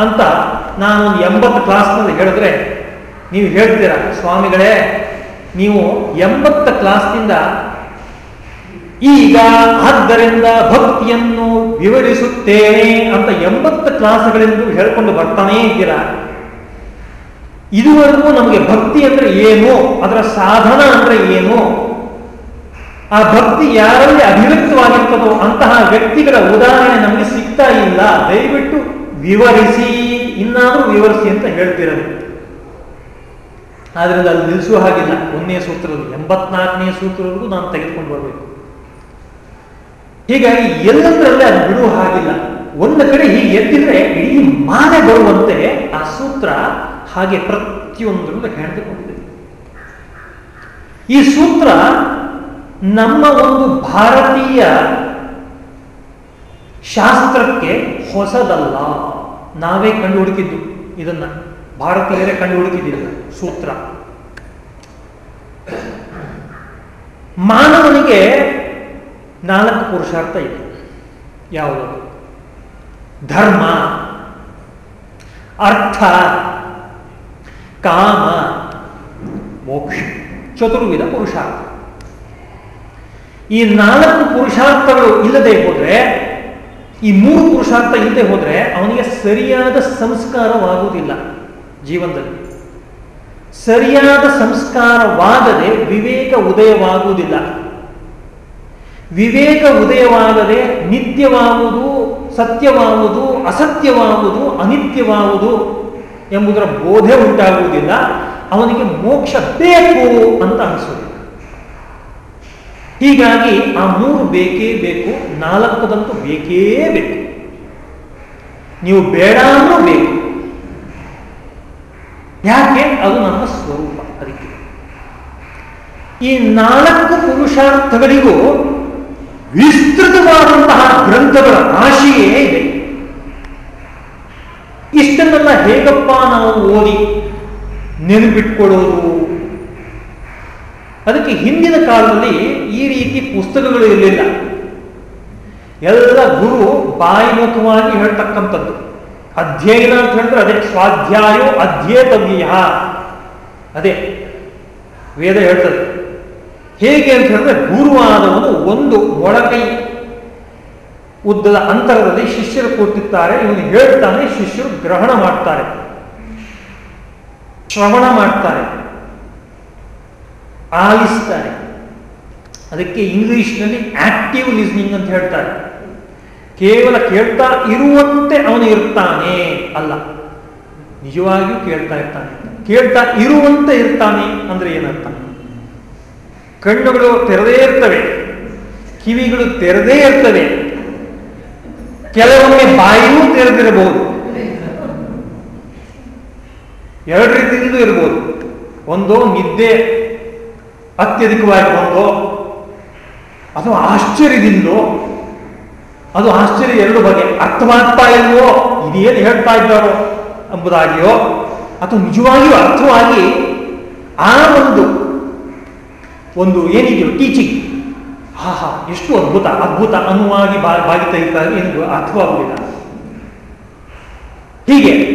ಅಂತ ನಾನು ಎಂಬತ್ತು ಕ್ಲಾಸ್ನಲ್ಲಿ ಹೇಳಿದ್ರೆ ನೀವು ಹೇಳ್ತೀರಾ, ಸ್ವಾಮಿಗಳೇ, ನೀವು ಎಂಬತ್ತು ಕ್ಲಾಸ್ನಿಂದ ಈಗ ಆದ್ದರಿಂದ ಭಕ್ತಿಯನ್ನು ವಿವರಿಸುತ್ತೇನೆ ಅಂತ ಎಂಬತ್ತು ಕ್ಲಾಸ್ಗಳೆಂದು ಹೇಳ್ಕೊಂಡು ಬರ್ತಾನೇ ಇದ್ದೀರಾ? ಇದುವರೆಗೂ ನಮಗೆ ಭಕ್ತಿ ಅಂದ್ರೆ ಏನು? ಅದರ ಸಾಧನ ಅಂದ್ರೆ ಏನು? ಆ ಭಕ್ತಿ ಯಾರಲ್ಲಿ ಅಭಿವ್ಯಕ್ತವಾಗಿರ್ತದೋ ಅಂತಹ ವ್ಯಕ್ತಿಗಳ ಉದಾಹರಣೆ ನಮಗೆ ಸಿಗ್ತಾ ಇಲ್ಲ. ದಯವಿಟ್ಟು ವಿವರಿಸಿ, ಇನ್ನಾದರೂ ವಿವರಿಸಿ ಅಂತ ಹೇಳ್ತಿರೋದು. ಆದ್ರಿಂದ ಅಲ್ಲಿ ನಿಲ್ಲಿಸುವ ಹಾಗಿಲ್ಲ. ಒಂದನೇ ಸೂತ್ರದಲ್ಲಿ, ಎಂಬತ್ನಾಲ್ಕನೇ ಸೂತ್ರವರೆಗೂ ನಾನು ತೆಗೆದುಕೊಂಡು ಬರಬೇಕು. ಹೀಗಾಗಿ ಎಲ್ಲದರಲ್ಲೇ ಅದು ಬಿಡುವ ಹಾಗಿಲ್ಲ. ಒಂದು ಕಡೆ ಹೀಗೆ ಎದ್ದಿದ್ರೆ ಇಡೀ ಮಾನೆ ಬರುವಂತೆ ಆ ಸೂತ್ರ ಹಾಗೆ ಪ್ರತಿಯೊಂದರಲ್ಲೂ ಹೆಣೆದುಕೊಂಡಿದೆ ಈ ಸೂತ್ರ ನಮ್ಮ ಒಂದು ಭಾರತೀಯ ಶಾಸ್ತ್ರಕ್ಕೆ ಹೊಸದಲ್ಲ. ನಾವೇ ಕಂಡು ಹುಡುಕಿದ್ದು ಇದನ್ನ. ಭಾರತೀಯರೇ ಕಂಡು ಹುಡುಕಿದ್ದಿಲ್ಲ ಸೂತ್ರ. ಮಾನವನಿಗೆ ನಾಲ್ಕು ಪುರುಷಾರ್ಥ ಇದೆ. ಯಾವುದು? ಧರ್ಮ, ಅರ್ಥ, ಕಾಮ, ಮೋಕ್ಷ. ಚತುರ್ವಿಧ ಪುರುಷಾರ್ಥ. ಈ ನಾಲ್ಕು ಪುರುಷಾರ್ಥಗಳು ಇಲ್ಲದೆ ಹೋದ್ರೆ, ಈ ಮೂರು ಪುರುಷಾರ್ಥ ಇಲ್ಲದೆ ಹೋದ್ರೆ ಅವನಿಗೆ ಸರಿಯಾದ ಸಂಸ್ಕಾರವಾಗುವುದಿಲ್ಲ ಜೀವನದಲ್ಲಿ. ಸರಿಯಾದ ಸಂಸ್ಕಾರವಾಗದೆ ವಿವೇಕ ಉದಯವಾಗುವುದಿಲ್ಲ. ವಿವೇಕ ಉದಯವಾಗದೆ ನಿತ್ಯವಾಗುವುದು ಸತ್ಯವಾವುದು ಅಸತ್ಯವಾವುದು ಅನಿತ್ಯವಾವುದು ಎಂಬುದರ ಬೋಧೆ ಉಂಟಾಗುವುದಿಲ್ಲ. ಅವನಿಗೆ ಮೋಕ್ಷ ಬೇಕು ಅಂತ ಅನಿಸುವುದಿಲ್ಲ. ಹೀಗಾಗಿ ಆ ಮೂರು ಬೇಕೇ ಬೇಕು, ನಾಲ್ಕದಂತೂ ಬೇಕೇ ಬೇಕು. ನೀವು ಬೇಡ ಅಂದ್ರೂ ಬೇಕು. ಯಾಕೆ? ಅದು ನನ್ನ ಸ್ವರೂಪ, ಅದಕ್ಕೆ. ಈ ನಾಲ್ಕು ಪುರುಷಾರ್ಥಗಳಿಗೂ ವಿಸ್ತೃತವಾದಂತಹ ಗ್ರಂಥಗಳ ರಾಶಿಯೇ ಇದೆ. ಇಷ್ಟನ್ನೆಲ್ಲ ಹೇಗಪ್ಪ ನಾವು ಓದಿ ನೆನಪಿಟ್ಕೊಳ್ಳೋದು? ಅದಕ್ಕೆ ಹಿಂದಿನ ಕಾಲದಲ್ಲಿ ಈ ರೀತಿ ಪುಸ್ತಕಗಳು ಇರಲಿಲ್ಲ. ಎಲ್ಲ ಗುರು ಬಾಯಿಮುಖವಾಗಿ ಹೇಳ್ತಕ್ಕಂಥದ್ದು. ಅಧ್ಯಯನ ಅಂತ ಹೇಳಿದ್ರೆ ಅದೇ ಸ್ವಾಧ್ಯಾಯೋ ಅಧ್ಯೇತವ್ಯ ಅದೇ ವೇದ ಹೇಳ್ತದೆ. ಹೇಗೆ ಅಂತ ಹೇಳಿದ್ರೆ ಗುರುವಾದವನು ಒಂದು ಒಳಕೈ ಉದ್ದದ ಅಂತರದಲ್ಲಿ ಶಿಷ್ಯರು ಕೂತಿರ್ತಾರೆ. ಇವನು ಹೇಳ್ತಾನೆ, ಶಿಷ್ಯರು ಗ್ರಹಣ ಮಾಡ್ತಾರೆ. ಶ್ರವಣ ಮಾಡ್ತಾರೆ. ಆಲಿಸ್ತಾರೆ. ಅದಕ್ಕೆ ಇಂಗ್ಲಿಷ್ನಲ್ಲಿ ಆಕ್ಟಿವ್ ಲಿಸ್ನಿಂಗ್ ಅಂತ ಹೇಳ್ತಾರೆ. ಕೇವಲ ಕೇಳ್ತಾ ಇರುವಂತೆ ಅವನು ಇರ್ತಾನೆ ಅಲ್ಲ. ನಿಜವಾಗಿಯೂ ಕೇಳ್ತಾ ಇರ್ತಾನೆ. ಕೇಳ್ತಾ ಇರುವಂತೆ ಇರ್ತಾನೆ ಅಂದ್ರೆ ಏನರ್ಥ ಕಣ್ಣುಗಳು ತೆರೆದೇ ಇರ್ತವೆ, ಕಿವಿಗಳು ತೆರೆದೇ ಇರ್ತವೆ, ಕೆಲವೊಮ್ಮೆ ಬಾಯಿಯೂ ತೆರೆದಿರಬಹುದು. ಎರಡು ರೀತಿಯಿಂದ ಇರ್ಬೋದು ಒಂದು ನಿದ್ದೆ, ಅತ್ಯಧಿಕವಾಗಿ ಬಂದು, ಅದು ಆಶ್ಚರ್ಯದಿಂದೋ, ಅದು ಆಶ್ಚರ್ಯ ಎರಡು ಬಗೆ, ಅರ್ಥವಾಗ್ತಾ ಇಲ್ವೋ, ಇದೇನು ಹೇಳ್ತಾ ಇದ್ದಾರೋ ಎಂಬುದಾಗಿಯೋ, ಅಥವಾ ನಿಜವಾಗಿಯೂ ಅರ್ಥವಾಗಿ ಆ ಒಂದು ಒಂದು ಏನಿದೆಯೋ ಟೀಚಿಂಗ್ ಹಾ ಹಾ ಎಷ್ಟು ಅದ್ಭುತ ಅದ್ಭುತ ಅನುವಾಗಿ ಬಾ ಬಾಗಿ ತೆಗಿತಾರೆ ಎಂದು ಅರ್ಥವಾಗುವುದಿಲ್ಲ ಹೀಗೆ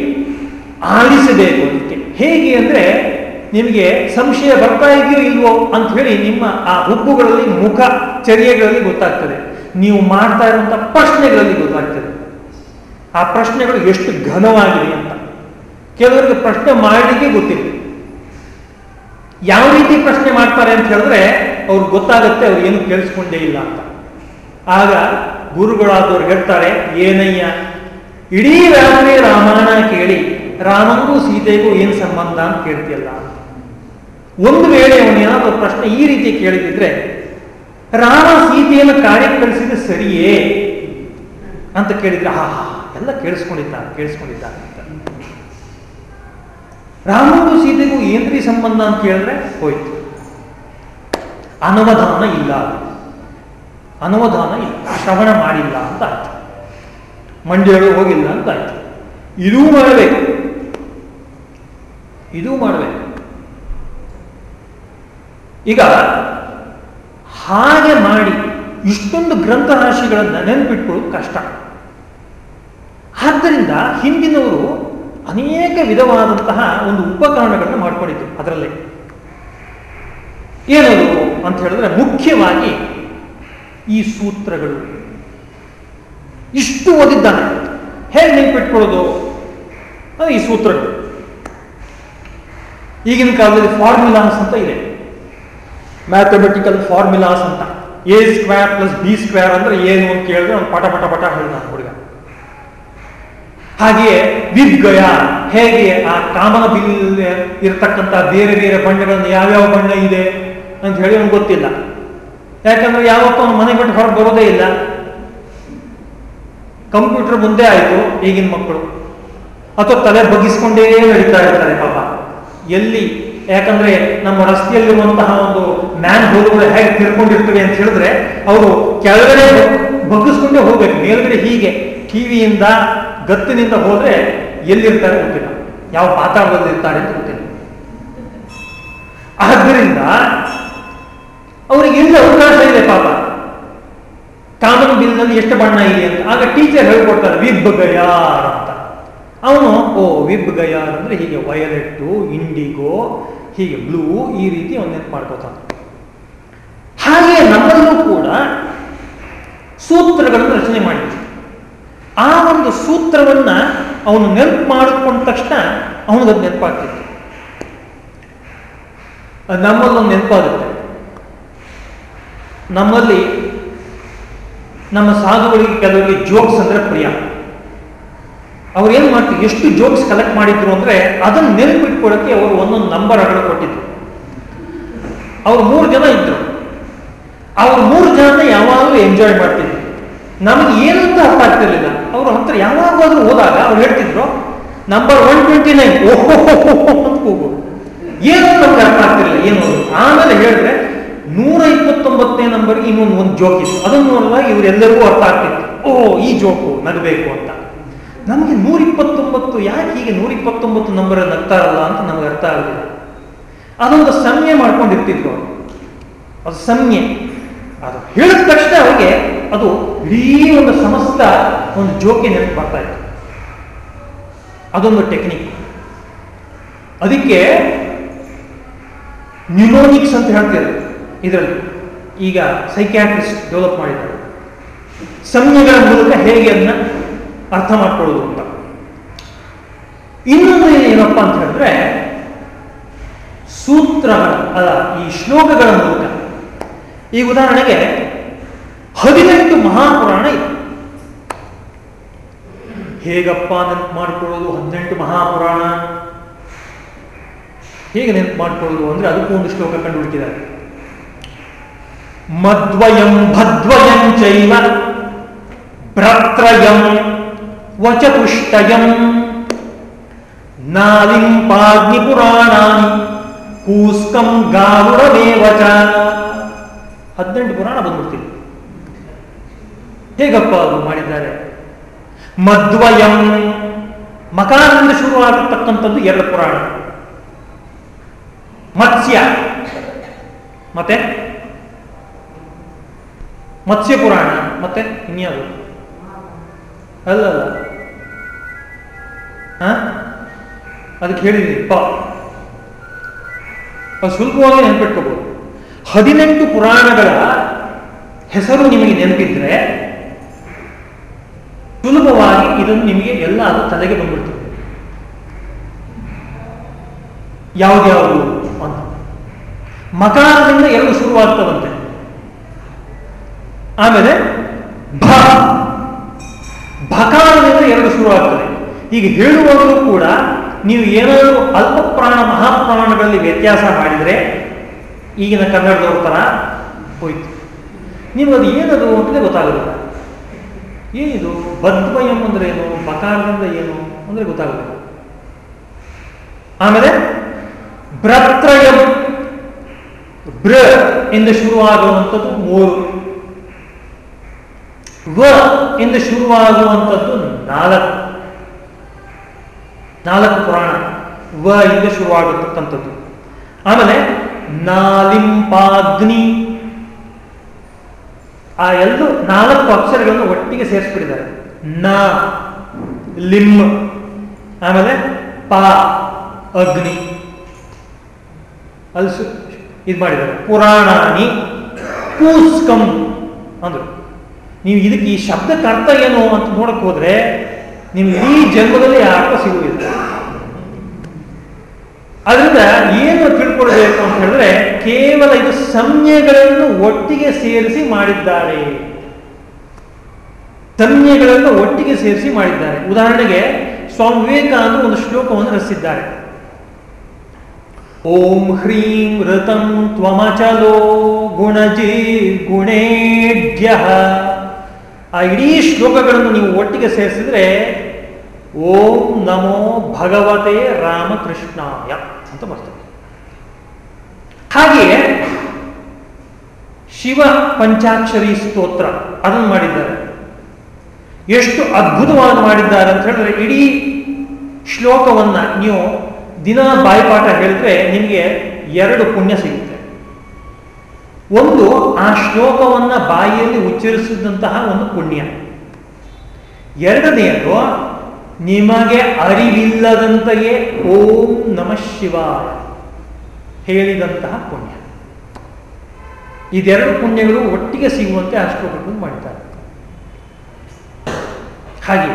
ಆಲಿಸಬೇಕು ಅದಕ್ಕೆ. ಹೇಗೆ ಅಂದ್ರೆ ನಿಮಗೆ ಸಂಶಯ ಬರ್ತಾ ಇದೆಯೋ ಇಲ್ವೋ ಅಂತ ಹೇಳಿ ನಿಮ್ಮ ಆ ಹುಬ್ಬುಗಳಲ್ಲಿ ಮುಖ ಚರ್ಯೆಗಳಲ್ಲಿ ಗೊತ್ತಾಗ್ತದೆ. ನೀವು ಮಾಡ್ತಾ ಇರುವಂತ ಪ್ರಶ್ನೆಗಳಲ್ಲಿ ಗೊತ್ತಾಗ್ತದೆ. ಆ ಪ್ರಶ್ನೆಗಳು ಎಷ್ಟು ಘನವಾಗಿದೆ ಅಂತ. ಕೆಲವರಿಗೆ ಪ್ರಶ್ನೆ ಮಾಡಲಿಕ್ಕೆ ಗೊತ್ತಿಲ್ಲ. ಯಾವ ರೀತಿ ಪ್ರಶ್ನೆ ಮಾಡ್ತಾರೆ ಅಂತ ಹೇಳಿದ್ರೆ ಅವ್ರಿಗೆ ಗೊತ್ತಾಗುತ್ತೆ, ಅವ್ರು ಏನು ಕೇಳಿಸ್ಕೊಂಡೇ ಇಲ್ಲ ಅಂತ. ಆಗ ಗುರುಗಳಾದವ್ರು ಹೇಳ್ತಾರೆ, ಏನಯ್ಯ, ಇಡೀ ರಾತ್ರಿ ರಾಮಾಯಣ ಕೇಳಿ ರಾಮನಿಗೂ ಸೀತೆಗೂ ಏನು ಸಂಬಂಧ ಅಂತ ಕೇಳ್ತಿಯಲ್ಲ? ಒಂದು ವೇಳೆ ಅವನು ಏನಾದರೂ ಪ್ರಶ್ನೆ ಈ ರೀತಿ ಕೇಳಿದಿದ್ರೆ, ರಾಮ ಸೀತೆಯನ್ನು ಕಾರ್ಯಕ್ಕೆ ಕಳಿಸಿದ್ರೆ ಸರಿಯೇ? ಅಂತ ಕೇಳಿದ್ರೆ ಹಾ ಎಲ್ಲ ಕೇಳಿಸ್ಕೊಂಡಿದ್ದ ಕೇಳಿಸ್ಕೊಂಡಿದ್ದ ಅಂತ ರಾಮನಿಗೂ ಸೀತೆಗೂ ಏನ್ರಿ ಸಂಬಂಧ ಅಂತ ಕೇಳಿದ್ರೆ ಹೋಯ್ತು. ಅನವಧಾನ ಇಲ್ಲ. ಅನವಧಾನ ಇಲ್ಲ. ಶ್ರವಣ ಮಾಡಿಲ್ಲ ಅಂತ ಆಯ್ತು. ಮಂಡ್ಯಗಳು ಹೋಗಿಲ್ಲ ಅಂತ ಆಯ್ತು. ಇದೂ ಮಾಡಬೇಕು. ಇದೂ ಮಾಡಬೇಕು. ಈಗ ಹಾಗೆ ಮಾಡಿ ಇಷ್ಟೊಂದು ಗ್ರಂಥ ರಾಶಿಗಳನ್ನು ನೆನಪಿಟ್ಕೊಳ್ಳೋದು ಕಷ್ಟ. ಆದ್ದರಿಂದ ಹಿಂದಿನವರು ಅನೇಕ ವಿಧವಾದಂತಹ ಒಂದು ಉಪಕರಣಗಳನ್ನು ಮಾಡ್ಕೊಂಡಿದ್ರು ಅದರಲ್ಲಿ. ಏನದು ಅಂತ ಹೇಳಿದ್ರೆ ಮುಖ್ಯವಾಗಿ ಈ ಸೂತ್ರಗಳು. ಇಷ್ಟು ಓದಿದ್ದಾನೆ. ಹೇಗೆ ನೆನಪಿಟ್ಕೊಳ್ಳೋದು ಅದು ಈ ಸೂತ್ರಗಳು. ಈಗಿನ ಕಾಲದಲ್ಲಿ ಫಾರ್ಮುಲಾಸ್ ಅಂತ ಇದೆ. ಮ್ಯಾಥಮೆಟಿಕಲ್ ಫಾರ್ಮುಲಾಸ್ ಅಂತ. A square plus B square ಅಂದ್ರೆ ಏನು ಅಂತ ಕೇಳಿದ್ರೆ ಪಟ ಪಟ ಪಟ ಹೇಳಿದ ಹುಡುಗ. ಹಾಗೆಯೇ ವಿದ್ಗಯ ಹೇಗೆ ಆ ಕಾಮನ ಬಿಲ್ ಇರತಕ್ಕಂಥ ಬೇರೆ ಬೇರೆ ಬಣ್ಣಗಳನ್ನು ಯಾವ್ಯಾವ ಬಣ್ಣ ಇದೆ ಅಂತ ಹೇಳಿ ಅವ್ನು ಗೊತ್ತಿಲ್ಲ. ಯಾಕಂದ್ರೆ ಯಾವತ್ತೂ ಅವನು ಮನೆ ಬಿಟ್ಟು ಹೊರಗೆ ಬರೋದೇ ಇಲ್ಲ. ಕಂಪ್ಯೂಟರ್ ಮುಂದೆ ಆಯಿತು, ಈಗಿನ ಮಕ್ಕಳು. ಅಥವಾ ತಲೆ ಬಗ್ಗಿಸ್ಕೊಂಡೇ ನಡೀತಾ ಇರ್ತಾರೆ ಪಾಪ. ಎಲ್ಲಿ, ಯಾಕಂದ್ರೆ ನಮ್ಮ ರಸ್ತೆಯಲ್ಲಿರುವಂತಹ ಒಂದು ಮ್ಯಾನ್ ಹೋಲ್ಗಳು ಹೇಗೆ ತಿರ್ಕೊಂಡಿರ್ತವೆ ಅಂತ ಹೇಳಿದ್ರೆ, ಅವರು ಕೆಳಗಡೆ ಬಗ್ಗಿಸ್ಕೊಂಡೇ ಹೋಗ್ಬೇಕು. ಮೇಲ್ಗಡೆ ಹೀಗೆ, ಟಿವಿಯಿಂದ ಗತ್ತಿನಿಂದ ಹೋದ್ರೆ ಎಲ್ಲಿರ್ತಾರೆ ಗೊತ್ತಿಲ್ಲ. ಯಾವ ಪಾತಾಳದಲ್ಲಿ ಇರ್ತಾರೆ ಅಂತ ಗೊತ್ತಿಲ್ಲ. ಆದ್ದರಿಂದ ಅವ್ರಿಗೆ ಎಲ್ಲಿ ಅವಕಾಶ ಇದೆ ಪಾಪ. ಕಾಮನ್ ಬಿಲ್ನಲ್ಲಿ ಎಷ್ಟು ಬಣ್ಣ ಇದೆ ಅಂತ. ಆಗ ಟೀಚರ್ ಹೇಳ್ಕೊಡ್ತಾರೆ, ವಿಬ್ ಗಯಾರ್ ಅಂತ. ಅವನು, ಓ, ವಿಬ್ ಗಯಾರ್ ಅಂದ್ರೆ ಹೀಗೆ ವಯಲೆಟ್ಟು, ಇಂಡಿಗೋ, ಹೀಗೆ ಬ್ಲೂ ಈ ರೀತಿ ಅವನು ನೆನಪು ಮಾಡ್ಕೋತಾನೆ. ಹಾಗೆ ನಮ್ಮಲ್ಲೂ ಕೂಡ ಸೂತ್ರಗಳನ್ನು ರಚನೆ ಮಾಡಿದ್ವಿ ಆ ಒಂದು ಸೂತ್ರವನ್ನ ಅವನು ನೆನಪು ಮಾಡಿಕೊಂಡ ತಕ್ಷಣ ಅವನಿಗದು ನೆನಪಾಗ್ತಿತ್ತು. ನಮ್ಮಲ್ಲೊಂದು ನೆನಪಾಗುತ್ತೆ. ನಮ್ಮಲ್ಲಿ ನಮ್ಮ ಸಾಧುಗಳಿಗೆ ಕೆಲವರಿಗೆ ಜೋಕ್ಸ್ ಅಂದರೆ ಪ್ರಿಯ ಅವ್ರು ಏನು ಮಾಡ್ತೀವಿ ಎಷ್ಟು ಜೋಕ್ಸ್ ಕಲೆಕ್ಟ್ ಮಾಡಿದ್ರು ಅಂದ್ರೆ ಅದನ್ನ ನೆನಪಿಟ್ಕೊಳ್ಳೋಕ್ಕೆ ಅವರು ಒಂದೊಂದು ನಂಬರ್ ಅಗಳು ಕೊಟ್ಟಿದ್ರು. ಅವ್ರು ಮೂರು ಜನ ಇದ್ರು. ಅವ್ರು ಮೂರು ಜನ ಯಾವಾಗಲೂ ಎಂಜಾಯ್ ಮಾಡ್ತಿದ್ರು. ನಮಗೆ ಏನಂತ ಅರ್ಥ ಆಗ್ತಿರ್ಲಿಲ್ಲ. ಅವ್ರ ಹತ್ರ ಯಾವಾಗಾದ್ರೂ ಹೋದಾಗ ಅವ್ರು ಹೇಳ್ತಿದ್ರು ನಂಬರ್ ಒನ್ ಟ್ವೆಂಟಿ ನೈನ್ ಓಹೋ ಅಂತ ಏನೋ ನಮ್ಗೆ ಅರ್ಥ ಆಗ್ತಿರಲಿಲ್ಲ ಏನು ಆಮೇಲೆ ಹೇಳಿದ್ರೆ ನೂರ ಇಪ್ಪತ್ತೊಂಬತ್ತನೇ ನಂಬರ್ ಇನ್ನೊಂದು ಒಂದು ಜೋಕ್ ಇತ್ತು ಅದನ್ನು ಅಲ್ಲ ಇವರೆಲ್ಲರಿಗೂ ಅರ್ಥ ಆಗ್ತಿತ್ತು ಓ ಈ ಜೋಕು ನಗಬೇಕು ಅಂತ ನಮಗೆ ನೂರ ಇಪ್ಪತ್ತೊಂಬತ್ತು ಯಾಕೆ ಹೀಗೆ ನೂರ ಇಪ್ಪತ್ತೊಂಬತ್ತು ನಂಬರ್ ನಗ್ತಾರಲ್ಲ ಅಂತ ನಮ್ಗೆ ಅರ್ಥ ಆಗಲಿಲ್ಲ ಅದೊಂದು ಸಂಜ್ಞೆ ಮಾಡ್ಕೊಂಡಿರ್ತಿದ್ರು ಅದು ಸಂಜ್ಞೆ ಅದು ಹೇಳಿದ ತಕ್ಷಣ ಅವರಿಗೆ ಅದು ಇಡೀ ಒಂದು ಸಮಸ್ತ ಒಂದು ಜೋಕೆ ನೆನಪು ಬರ್ತಾ ಇತ್ತು. ಅದೊಂದು ಟೆಕ್ನಿಕ್ ಅದಕ್ಕೆ ನ್ಯೂಮೋನಿಕ್ಸ್ ಅಂತ ಹೇಳ್ತಾರೆ ಇದರಲ್ಲಿ ಈಗ ಸೈಕ್ಯಾಟ್ರಿಸ್ಟ್ ಡೆವಲಪ್ ಮಾಡಿದ್ದಾರೆ. ಸಂಜ್ಞೆಗಳ ಮೂಲಕ ಹೇಗೆ ಅದನ್ನ ಅರ್ಥ ಮಾಡ್ಕೊಳ್ಳೋದು ಅಂತ. ಇನ್ನೊಂದು ಏನಪ್ಪ ಅಂತ ಹೇಳಿದ್ರೆ ಸೂತ್ರಗಳ ಈ ಶ್ಲೋಕಗಳ ಮೂಲಕ. ಈ ಉದಾಹರಣೆಗೆ ಹದಿನೆಂಟು ಮಹಾಪುರಾಣ ಇದೆ. ಹೇಗಪ್ಪ ನೆನಪು ಮಾಡ್ಕೊಳ್ಳೋದು ಹದಿನೆಂಟು ಮಹಾಪುರಾಣ? ಹೇಗೆ ನೆನಪು ಮಾಡ್ಕೊಳ್ಳೋದು ಅಂದ್ರೆ ಅದಕ್ಕೂ ಒಂದು ಶ್ಲೋಕ ಕಂಡುಹುಡುಕಿದ್ದಾರೆ ಮದ್ವಯಂ ಭದ್ವಯಂ ಚೈವ ಭ್ರತ್ರಯಂ ವಚತುಷ್ಟಯಂ ನಾಲಿಂಪಾಗ್ನಿ ಪುರಾಣಾನಿ ಕೂಸ್ಕಂ ಗಾರುಡಮೇವ ಚ ಹದಿನೆಂಟು ಪುರಾಣ ಬಂದ್ಬಿಡ್ತೀವಿ ಹೇಗಪ್ಪ ಅದು ಮಾಡಿದ್ದಾರೆ? ಮದ್ವಯಂ ಶುರು ಶುರುವಾಗಿರ್ತಕ್ಕಂಥದ್ದು ಎರಡು ಪುರಾಣ. ಮತ್ಸ್ಯ. ಮತ್ತೆ? ಮತ್ಸ್ಯ ಪುರಾಣ. ಮತ್ತೆ ಇನ್ಯಾವುದು? ಅಲ್ಲಲ್ಲ ಹಾ? ಅದಕ್ಕೆ ಹೇಳಿದ್ದೀನಿ. ಪ. ಅದು ಸುಲಭವಾಗಿ ನೆನ್ಪಿಟ್ಕೋಬಹುದು ಹದಿನೆಂಟು ಪುರಾಣಗಳ ಹೆಸರು ನಿಮಗೆ ನೆನಪಿದ್ರೆ, ಸುಲಭವಾಗಿ ಇದನ್ನು ನಿಮಗೆ ಎಲ್ಲ ಅದು ತಲೆಗೆ ಬಂದ್ಬಿಡ್ತದೆ ಯಾವ್ದ್ಯಾವುದು ಅಂತ. ಮಕಾರದಿಂದ ಎರಡು ಶುರುವಾಗ್ತದಂತೆ ಆಮೇಲೆ ಭ. ಭಕಾರದಿಂದ ಎರಡು ಶುರುವಾಗ್ತದೆ. ಈಗ ಹೇಳುವಾಗಲೂ ಕೂಡ ನೀವು ಏನಾದರೂ ಅಲ್ಪ ಪ್ರಾಣ ಮಹಾಪ್ರಾಣಗಳಲ್ಲಿ ವ್ಯತ್ಯಾಸ ಮಾಡಿದರೆ ಈಗಿನ ಕನ್ನಡದವ್ರ ಥರ ಹೋಯ್ತು. ನೀವು ಅದು ಏನದು ಅಂತಲೇ ಗೊತ್ತಾಗುತ್ತೆ ಏನಿದು? ಬದ್ವಯಂ ಅಂದ್ರೆ ಏನು? ಬಕಾರದಿಂದ ಏನು? ಅಂದ್ರೆ ಗೊತ್ತಾಗುತ್ತೆ ಆಮೇಲೆ ಭ್ರತ್ರಯಂ. ಬ್ರ ಎಂದು ಶುರುವಾಗುವಂಥದ್ದು ಮೂರು. ವ ಎಂದು ಶುರುವಾಗುವಂಥದ್ದು ನಾಲ್ಕು. ನಾಲ್ಕು ಪುರಾಣ. ವ ಇಂದ ಶುರುವಾಗತಕ್ಕಂಥದ್ದು. ಆಮೇಲೆ ನಾಲಿಂಪಾಗ್ನಿ. ಆ ಎಲ್ಲ ನಾಲ್ಕು ಅಕ್ಷರಗಳನ್ನು ಒಟ್ಟಿಗೆ ಸೇರಿಸ್ಬಿಟ್ಟಿದ್ದಾರೆ. ನ, ಲಿಂ, ಆಮೇಲೆ ಪ, ಅಗ್ನಿ. ಅಲ್ಸು ಇದು ಮಾಡಿದ್ದಾರೆ. ಪುರಾಣಾನಿ, ಕೂಸ್ಕಂ ಅಂದರು. ನೀವು ಇದಕ್ಕೆ ಈ ಶಬ್ದಕ್ಕೆ ಅರ್ಥ ಏನು ಅಂತ ನೋಡಕ್ಕೆ ಹೋದ್ರೆ ನಿಮ್ಗೆ ಈ ಜನ್ಮದಲ್ಲಿ ಅರ್ಥ ಸಿಗುವುದಿಲ್ಲ. ಅದರಿಂದ ಏನು ತಿಳ್ಕೊಳ್ಬೇಕು ಅಂತ ಹೇಳಿದ್ರೆ ಕೇವಲ ಇದು ಸಂಜ್ಞೆಗಳನ್ನು ಒಟ್ಟಿಗೆ ಸೇರಿಸಿ ಮಾಡಿದ್ದಾರೆ. ಸಂಜ್ಞೆಗಳನ್ನು ಒಟ್ಟಿಗೆ ಸೇರಿಸಿ ಮಾಡಿದ್ದಾರೆ. ಉದಾಹರಣೆಗೆ ಸ್ವಾಮಿ ವಿವೇಕಾನಂದ ಒಂದು ಶ್ಲೋಕವನ್ನು ರಚಿಸಿದ್ದಾರೆ. ಓಂ ಹ್ರೀಂ ಋತಂ ತ್ವಮಚಲೋ ಗುಣಜಿ ಗುಣೇಢ್ಯ ಆ ಇಡೀ ಶ್ಲೋಕಗಳನ್ನು ನೀವು ಒಟ್ಟಿಗೆ ಸೇರಿಸಿದ್ರೆ ಓಂ ನಮೋ ಭಗವತೆ ರಾಮಕೃಷ್ಣಾಯ. ಅಂತ ಬರ್ತದೆ. ಹಾಗೆಯೇ ಶಿವ ಪಂಚಾಕ್ಷರಿ ಸ್ತೋತ್ರ ಅದನ್ನು ಮಾಡಿದ್ದಾರೆ. ಎಷ್ಟು ಅದ್ಭುತವಾಗಿ ಮಾಡಿದ್ದಾರೆ ಅಂತ ಹೇಳಿದ್ರೆ ಇಡೀ ಶ್ಲೋಕವನ್ನ ನೀವು ದಿನ ಬಾಯಿಪಾಠ ಹೇಳಿದ್ರೆ ನಿಮಗೆ ಎರಡು ಪುಣ್ಯ ಸಿಗುತ್ತೆ. ಒಂದು, ಆ ಶ್ಲೋಕವನ್ನ ಬಾಯಿಯಲ್ಲಿ ಉಚ್ಚರಿಸಿದಂತಹ ಒಂದು ಪುಣ್ಯ. ಎರಡನೆಯದು ನಿಮಗೆ ಅರಿವಿಲ್ಲದಂತೆಯೇ ಓಂ ನಮಃ ಶಿವ ಹೇಳಿದಂತಹ ಪುಣ್ಯ. ಇದೆರಡು ಪುಣ್ಯಗಳು ಒಟ್ಟಿಗೆ ಸಿಗುವಂತೆ ಆ ಮಾಡ್ತಾರೆ ಹಾಗೆ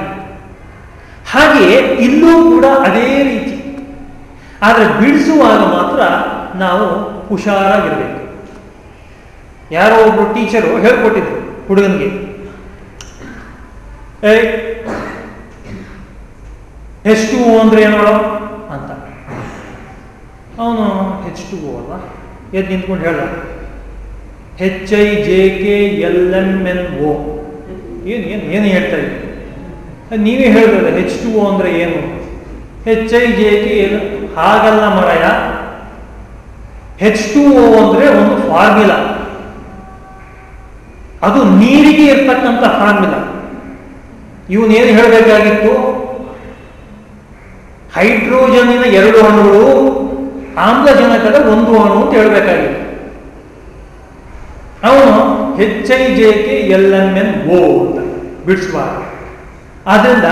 ಹಾಗೆ ಇಲ್ಲೂ ಕೂಡ ಅದೇ ರೀತಿ. ಆದರೆ ಬಿಡಿಸುವಾಗ ಮಾತ್ರ ನಾವು ಹುಷಾರಾಗಿರಬೇಕು. ಯಾರೋ ಒಬ್ರು ಟೀಚರು ಹೇಳ್ಕೊಟ್ಟಿದ್ರು ಹುಡುಗನಿಗೆ ಏ ಹೆಚ್ ಟು ಅಂದ್ರೆ ಏನು ಅಂತ. ಅವನು ಹೆಚ್ ಟು ಅಲ್ಲ. ಎದ್ದು ನಿಂತ್ಕೊಂಡು ಹೇಳ. H I J K L M N O ಏನು ಏನು ಏನು ಹೇಳ್ತಾ ಇದ್ದೀವಿ ನೀವೇ ಹೇಳ್ಬೋದ ಹೆಚ್ ಟು ಅಂದ್ರೆ ಏನು? H I J K L ಹಾಗಲ್ಲ ಮರಯ. ಹೆಚ್ ಟು ಓ ಅಂದ್ರೆ ಒಂದು ಫಾರ್ಮುಲಾ. ಅದು ನೀರಿಗೆ ಇರ್ತಕ್ಕಂಥ ಫಾರ್ಮುಲಾ. ಇವನೇನು ಹೇಳಬೇಕಾಗಿತ್ತು? ಹೈಡ್ರೋಜನ್ನಿನ ಎರಡು ಅಣುಗಳು ಆಮ್ಲಜನಕದ ಒಂದು ಅಣು ಅಂತ ಹೇಳಬೇಕಾಗಿತ್ತು ಅವನು H I J K L M N O ಅಂತ ಬಿಡಿಸುವಾಗ. ಆದ್ದರಿಂದ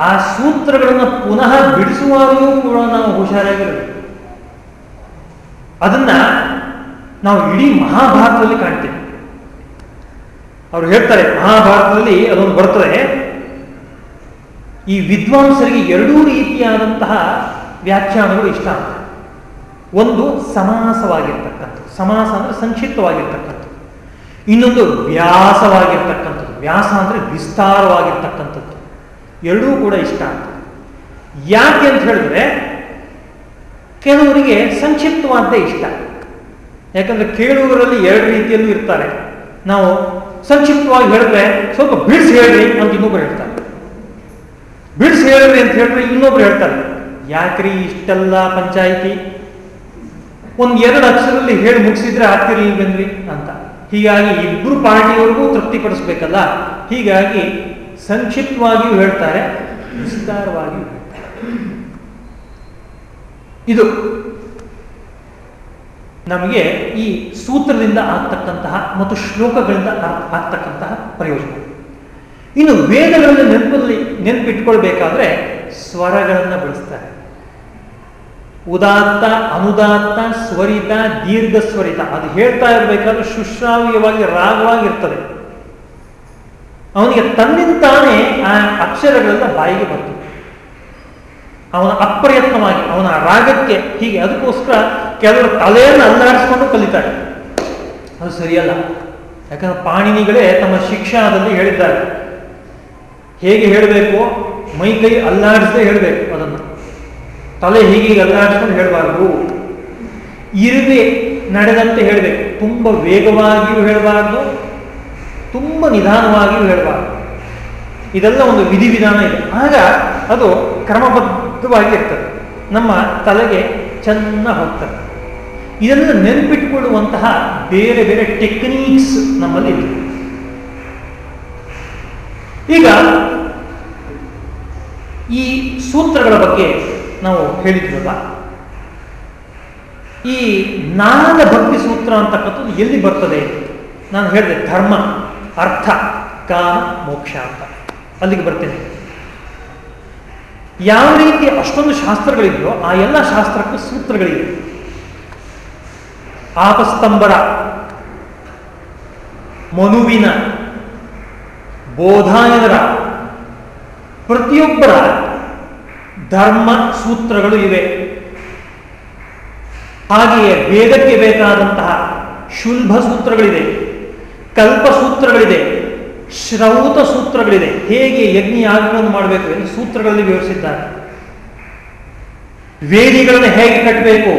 ಆ ಸೂತ್ರಗಳನ್ನು ಪುನಃ ಬಿಡಿಸುವಾಗಲೂ ಕೂಡ ನಾವು ಹುಷಾರಾಗಿರಬೇಕು. ಅದನ್ನ ನಾವು ಇಡೀ ಮಹಾಭಾರತದಲ್ಲಿ ಕಾಣ್ತೇವೆ. ಅವರು ಹೇಳ್ತಾರೆ ಮಹಾಭಾರತದಲ್ಲಿ ಅದೊಂದು ಬರ್ತದೆ. ಈ ವಿದ್ವಾಂಸರಿಗೆ ಎರಡೂ ರೀತಿಯಾದಂತಹ ವ್ಯಾಖ್ಯಾನಗಳು ಇಷ್ಟ ಆಗ್ತದೆ. ಒಂದು ಸಮಾಸವಾಗಿರ್ತಕ್ಕಂಥದ್ದು. ಸಮಾಸ ಅಂದರೆ ಸಂಕ್ಷಿಪ್ತವಾಗಿರ್ತಕ್ಕಂಥದ್ದು. ಇನ್ನೊಂದು ವ್ಯಾಸವಾಗಿರ್ತಕ್ಕಂಥದ್ದು. ವ್ಯಾಸ ಅಂದರೆ ವಿಸ್ತಾರವಾಗಿರ್ತಕ್ಕಂಥದ್ದು. ಎರಡೂ ಕೂಡ ಇಷ್ಟ ಆಗ್ತದೆ. ಯಾಕೆ ಅಂತ ಹೇಳಿದ್ರೆ, ಕೆಲವರಿಗೆ ಸಂಕ್ಷಿಪ್ತವಾದ್ದೇ ಇಷ್ಟ. ಯಾಕಂದ್ರೆ ಕೇಳುವರಲ್ಲಿ ಎರಡು ರೀತಿಯಲ್ಲೂ ಇರ್ತಾರೆ. ನಾವು ಸಂಕ್ಷಿಪ್ತವಾಗಿ ಹೇಳಿದ್ರೆ ಸ್ವಲ್ಪ ಬಿಡಿಸಿ ಹೇಳ್ರಿ ಅಂತ ಇನ್ನೊಬ್ಬರು ಹೇಳ್ತಾರೆ. ಬಿಡಿಸಿ ಹೇಳ್ರಿ ಅಂತ ಹೇಳಿದ್ರೆ ಇನ್ನೊಬ್ರು ಹೇಳ್ತಾರೆ, ಯಾಕ್ರಿ ಇಷ್ಟೆಲ್ಲ ಪಂಚಾಯಿತಿ? ಒಂದ್ ಎರಡು ಅಕ್ಷರದಲ್ಲಿ ಹೇಳಿ ಮುಗಿಸಿದ್ರೆ ಆಗ್ತಿರ್ಲಿಲ್ವೇನ್ರಿ ಅಂತ. ಹೀಗಾಗಿ ಇಬ್ಬರು ಪಾರ್ಟಿಯವರೆಗೂ ತೃಪ್ತಿಪಡಿಸ್ಬೇಕಲ್ಲ? ಹೀಗಾಗಿ ಸಂಕ್ಷಿಪ್ತವಾಗಿಯೂ ಹೇಳ್ತಾರೆ, ವಿಸ್ತಾರವಾಗಿಯೂ ಇದು ನಮಗೆ ಈ ಸೂತ್ರದಿಂದ ಆಗ್ತಕ್ಕಂತಹ ಮತ್ತು ಶ್ಲೋಕಗಳಿಂದ ಆಗ್ತಕ್ಕಂತಹ ಪ್ರಯೋಜನ. ಇನ್ನು ವೇದಗಳನ್ನು ನೆನಪಲ್ಲಿ ನೆನಪಿಟ್ಕೊಳ್ಬೇಕಾದ್ರೆ ಸ್ವರಗಳನ್ನು ಬಳಸ್ತಾರೆ. ಉದಾತ್ತ, ಅನುದಾತ್ತ, ಸ್ವರಿತ, ದೀರ್ಘ ಸ್ವರಿತ. ಅದು ಹೇಳ್ತಾ ಇರಬೇಕಾದ್ರೆ ಶುಶ್ರಾವ್ಯವಾಗಿ, ರಾಗವಾಗಿರ್ತದೆ. ಅವನಿಗೆ ತನ್ನಿಂತಾನೇ ಆ ಅಕ್ಷರಗಳೆಲ್ಲ ಬಾಯಿಗೆ ಬರ್ತದೆ ಅವನ ಅಪ್ರಯತ್ನವಾಗಿ, ಅವನ ರಾಗಕ್ಕೆ ಹೀಗೆ ಅದಕ್ಕೋಸ್ಕರ ಕೆಲವರು ತಲೆಯನ್ನು ಅಲ್ಲಾಡಿಸ್ಕೊಂಡು ಕಲಿತಾರೆ. ಅದು ಸರಿಯಲ್ಲ. ಯಾಕಂದ್ರೆ ಪಾಣಿನಿಗಳೇ ತಮ್ಮ ಶಿಕ್ಷಣದಲ್ಲಿ ಹೇಳಿದ್ದಾರೆ. ಹೇಗೆ ಹೇಳಬೇಕು? ಮೈ ಕೈ ಅಲ್ಲಾಡಿಸದೆ ಹೇಳಬೇಕು ಅದನ್ನು. ತಲೆ ಹೀಗೆ ಅಲ್ಲಾಡಿಸ್ಕೊಂಡು ಹೇಳಬಾರ್ದು. ಇರುವೆ ನಡೆದಂತೆ ಹೇಳಬೇಕು. ತುಂಬ ವೇಗವಾಗಿಯೂ ಹೇಳಬಾರ್ದು, ತುಂಬ ನಿಧಾನವಾಗಿಯೂ ಹೇಳಬಾರ್ದು. ಇದೆಲ್ಲ ಒಂದು ವಿಧಿವಿಧಾನ ಇದೆ. ಆಗ ಅದು ಕ್ರಮಬದ್ಧವಾಗಿ ಇರ್ತದೆ. ನಮ್ಮ ತಲೆಗೆ ಚೆನ್ನಾಗಿ ಹೋಗ್ತದೆ. ಇದನ್ನು ನೆನಪಿಟ್ಕೊಳ್ಳುವಂತಹ ಬೇರೆ ಬೇರೆ ಟೆಕ್ನಿಕ್ಸ್ ನಮ್ಮಲ್ಲಿ ಇದೆ ಈಗ ಈ ಸೂತ್ರಗಳ ಬಗ್ಗೆ ನಾವು ಹೇಳಿದ್ವಲ್ಲ? ಈ ನಾನ ಭಕ್ತಿ ಸೂತ್ರ ಅಂತಕ್ಕಂಥದ್ದು ಎಲ್ಲಿ ಬರ್ತದೆ? ನಾನು ಹೇಳಿದೆ ಧರ್ಮ, ಅರ್ಥ, ಕಾಮ, ಮೋಕ್ಷ ಅಂತ. ಅಲ್ಲಿಗೆ ಬರ್ತೇನೆ. ಯಾವ ರೀತಿ ಅಷ್ಟೊಂದು ಶಾಸ್ತ್ರಗಳಿದೆಯೋ ಆ ಎಲ್ಲ ಶಾಸ್ತ್ರಕ್ಕೂ ಸೂತ್ರಗಳಿವೆ. ಆಪಸ್ತಂಬರ, ಮನುವಿನ ಬೋಧಾಯನರ ಪ್ರತಿಯೊಬ್ಬರ ಧರ್ಮ ಸೂತ್ರಗಳು ಇವೆ. ಹಾಗೆಯೇ ವೇದಕ್ಕೆ ಬೇಕಾದಂತಹ ಶುಲ್ಭ ಸೂತ್ರಗಳಿದೆ, ಕಲ್ಪ ಸೂತ್ರಗಳಿದೆ, ಶ್ರೌತ ಸೂತ್ರಗಳಿದೆ. ಹೇಗೆ ಯಜ್ಞ ಯಾಗವನ್ನು ಮಾಡಬೇಕು ಎಂದು ಸೂತ್ರಗಳಲ್ಲಿ ವಿವರಿಸಿದ್ದಾರೆ. ವೇದಿಗಳನ್ನು ಹೇಗೆ ಕಟ್ಟಬೇಕು,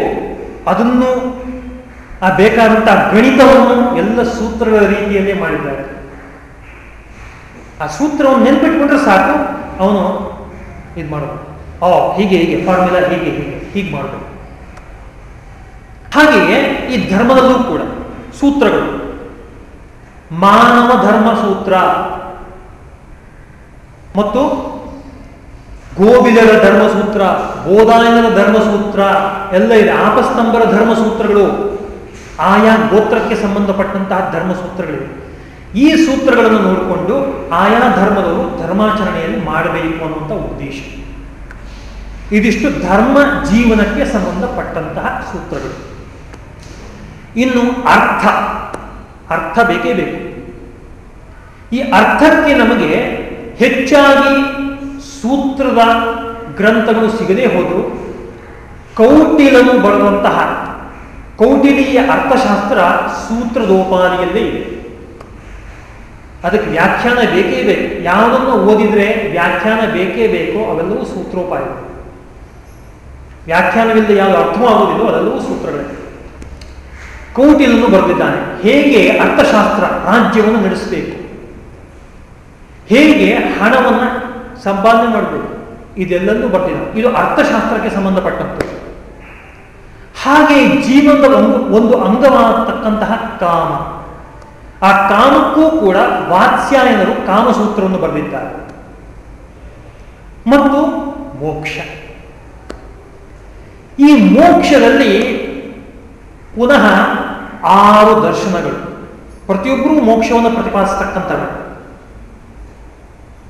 ಅದನ್ನು ಆ ಬೇಕಾದಂತಹ ಗಣಿತವನ್ನು ಎಲ್ಲ ಸೂತ್ರಗಳ ರೀತಿಯಲ್ಲೇ ಮಾಡಿದ್ದಾರೆ. ಆ ಸೂತ್ರವನ್ನು ನೆನ್ಪಿಟ್ಬಿಟ್ರೆ ಸಾಕು, ಅವನು ಇದು ಮಾಡಬೇಕು. ಓ, ಹೀಗೆ ಹೀಗೆ ಫಾರ್ಮುಲಾ ಹೀಗೆ ಹೀಗೆ ಹೀಗೆ ಮಾಡಬೇಕು. ಹಾಗೆಯೇ ಈ ಧರ್ಮದಲ್ಲೂ ಕೂಡ ಸೂತ್ರಗಳು. ಮಾನವ ಧರ್ಮ ಸೂತ್ರ ಮತ್ತು ಗೋಬಿಲರ ಧರ್ಮಸೂತ್ರ ಬೋಧಾಯನರ ಧರ್ಮಸೂತ್ರ ಎಲ್ಲ ಇದೆ. ಆಪಸ್ತಂಬರ ಧರ್ಮಸೂತ್ರಗಳು ಆಯಾ ಗೋತ್ರಕ್ಕೆ ಸಂಬಂಧಪಟ್ಟಂತಹ ಧರ್ಮಸೂತ್ರಗಳಿವೆ ಈ ಸೂತ್ರಗಳನ್ನು ನೋಡಿಕೊಂಡು ಆಯಾ ಧರ್ಮದವರು ಧರ್ಮಾಚರಣೆಯನ್ನು ಮಾಡಬೇಕು ಅನ್ನುವಂಥ ಉದ್ದೇಶ. ಇದಿಷ್ಟು ಧರ್ಮ ಜೀವನಕ್ಕೆ ಸಂಬಂಧಪಟ್ಟಂತಹ ಸೂತ್ರಗಳು. ಇನ್ನು ಅರ್ಥ ಅರ್ಥ ಬೇಕೇ ಬೇಕು. ಈ ಅರ್ಥಕ್ಕೆ ನಮಗೆ ಹೆಚ್ಚಾಗಿ ಸೂತ್ರದ ಗ್ರಂಥಗಳು ಸಿಗದೇ ಹೋದರೂ ಕೌಟಿಲನು ಬರುವಂತಹ ಕೌಟಿಲೀಯ ಅರ್ಥಶಾಸ್ತ್ರ ಸೂತ್ರದೋಪಾದಿಯಲ್ಲೇ ಇದೆ. ಅದಕ್ಕೆ ವ್ಯಾಖ್ಯಾನ ಬೇಕೇ ಬೇಕು. ಯಾವುದನ್ನು ಓದಿದ್ರೆ ವ್ಯಾಖ್ಯಾನ ಬೇಕೇ ಬೇಕೋ ಅವೆಲ್ಲವೂ ಸೂತ್ರೋಪಾಯ. ವ್ಯಾಖ್ಯಾನವಿಲ್ಲದೆ ಯಾವುದು ಅರ್ಥವಾಗುವುದಿಲ್ಲೋ ಅದೆಲ್ಲವೂ ಸೂತ್ರಗಳೇ. ಕೌಟಿಲನ್ನು ಬರೆದಿದ್ದಾನೆ, ಹೇಗೆ ಅರ್ಥಶಾಸ್ತ್ರ ರಾಜ್ಯವನ್ನು ನಡೆಸಬೇಕು? ಹೇಗೆ ಹಣವನ್ನು ಸಂಪಾದನೆ ಮಾಡಬೇಕು? ಇದೆಲ್ಲವೂ ಬರ್ತಿಲ್ಲ ಇದು ಅರ್ಥಶಾಸ್ತ್ರಕ್ಕೆ ಸಂಬಂಧಪಟ್ಟಂತೆ ಹಾಗೆ ಜೀವನದ ಒಂದು ಒಂದು ಅಂಗವಾಗತಕ್ಕಂತಹ ಕಾಮ. ಆ ಕಾಮಕ್ಕೂ ಕೂಡ ವಾತ್ಸ್ಯಾಯನರು ಕಾಮಸೂತ್ರವನ್ನು ಬರೆದಿದ್ದಾರೆ. ಮತ್ತು ಮೋಕ್ಷ. ಈ ಮೋಕ್ಷದಲ್ಲಿ ಪುನಃ ಆರು ದರ್ಶನಗಳು. ಪ್ರತಿಯೊಬ್ಬರೂ ಮೋಕ್ಷವನ್ನು ಪ್ರತಿಪಾದಿಸ್ತಕ್ಕಂಥವ್ರು.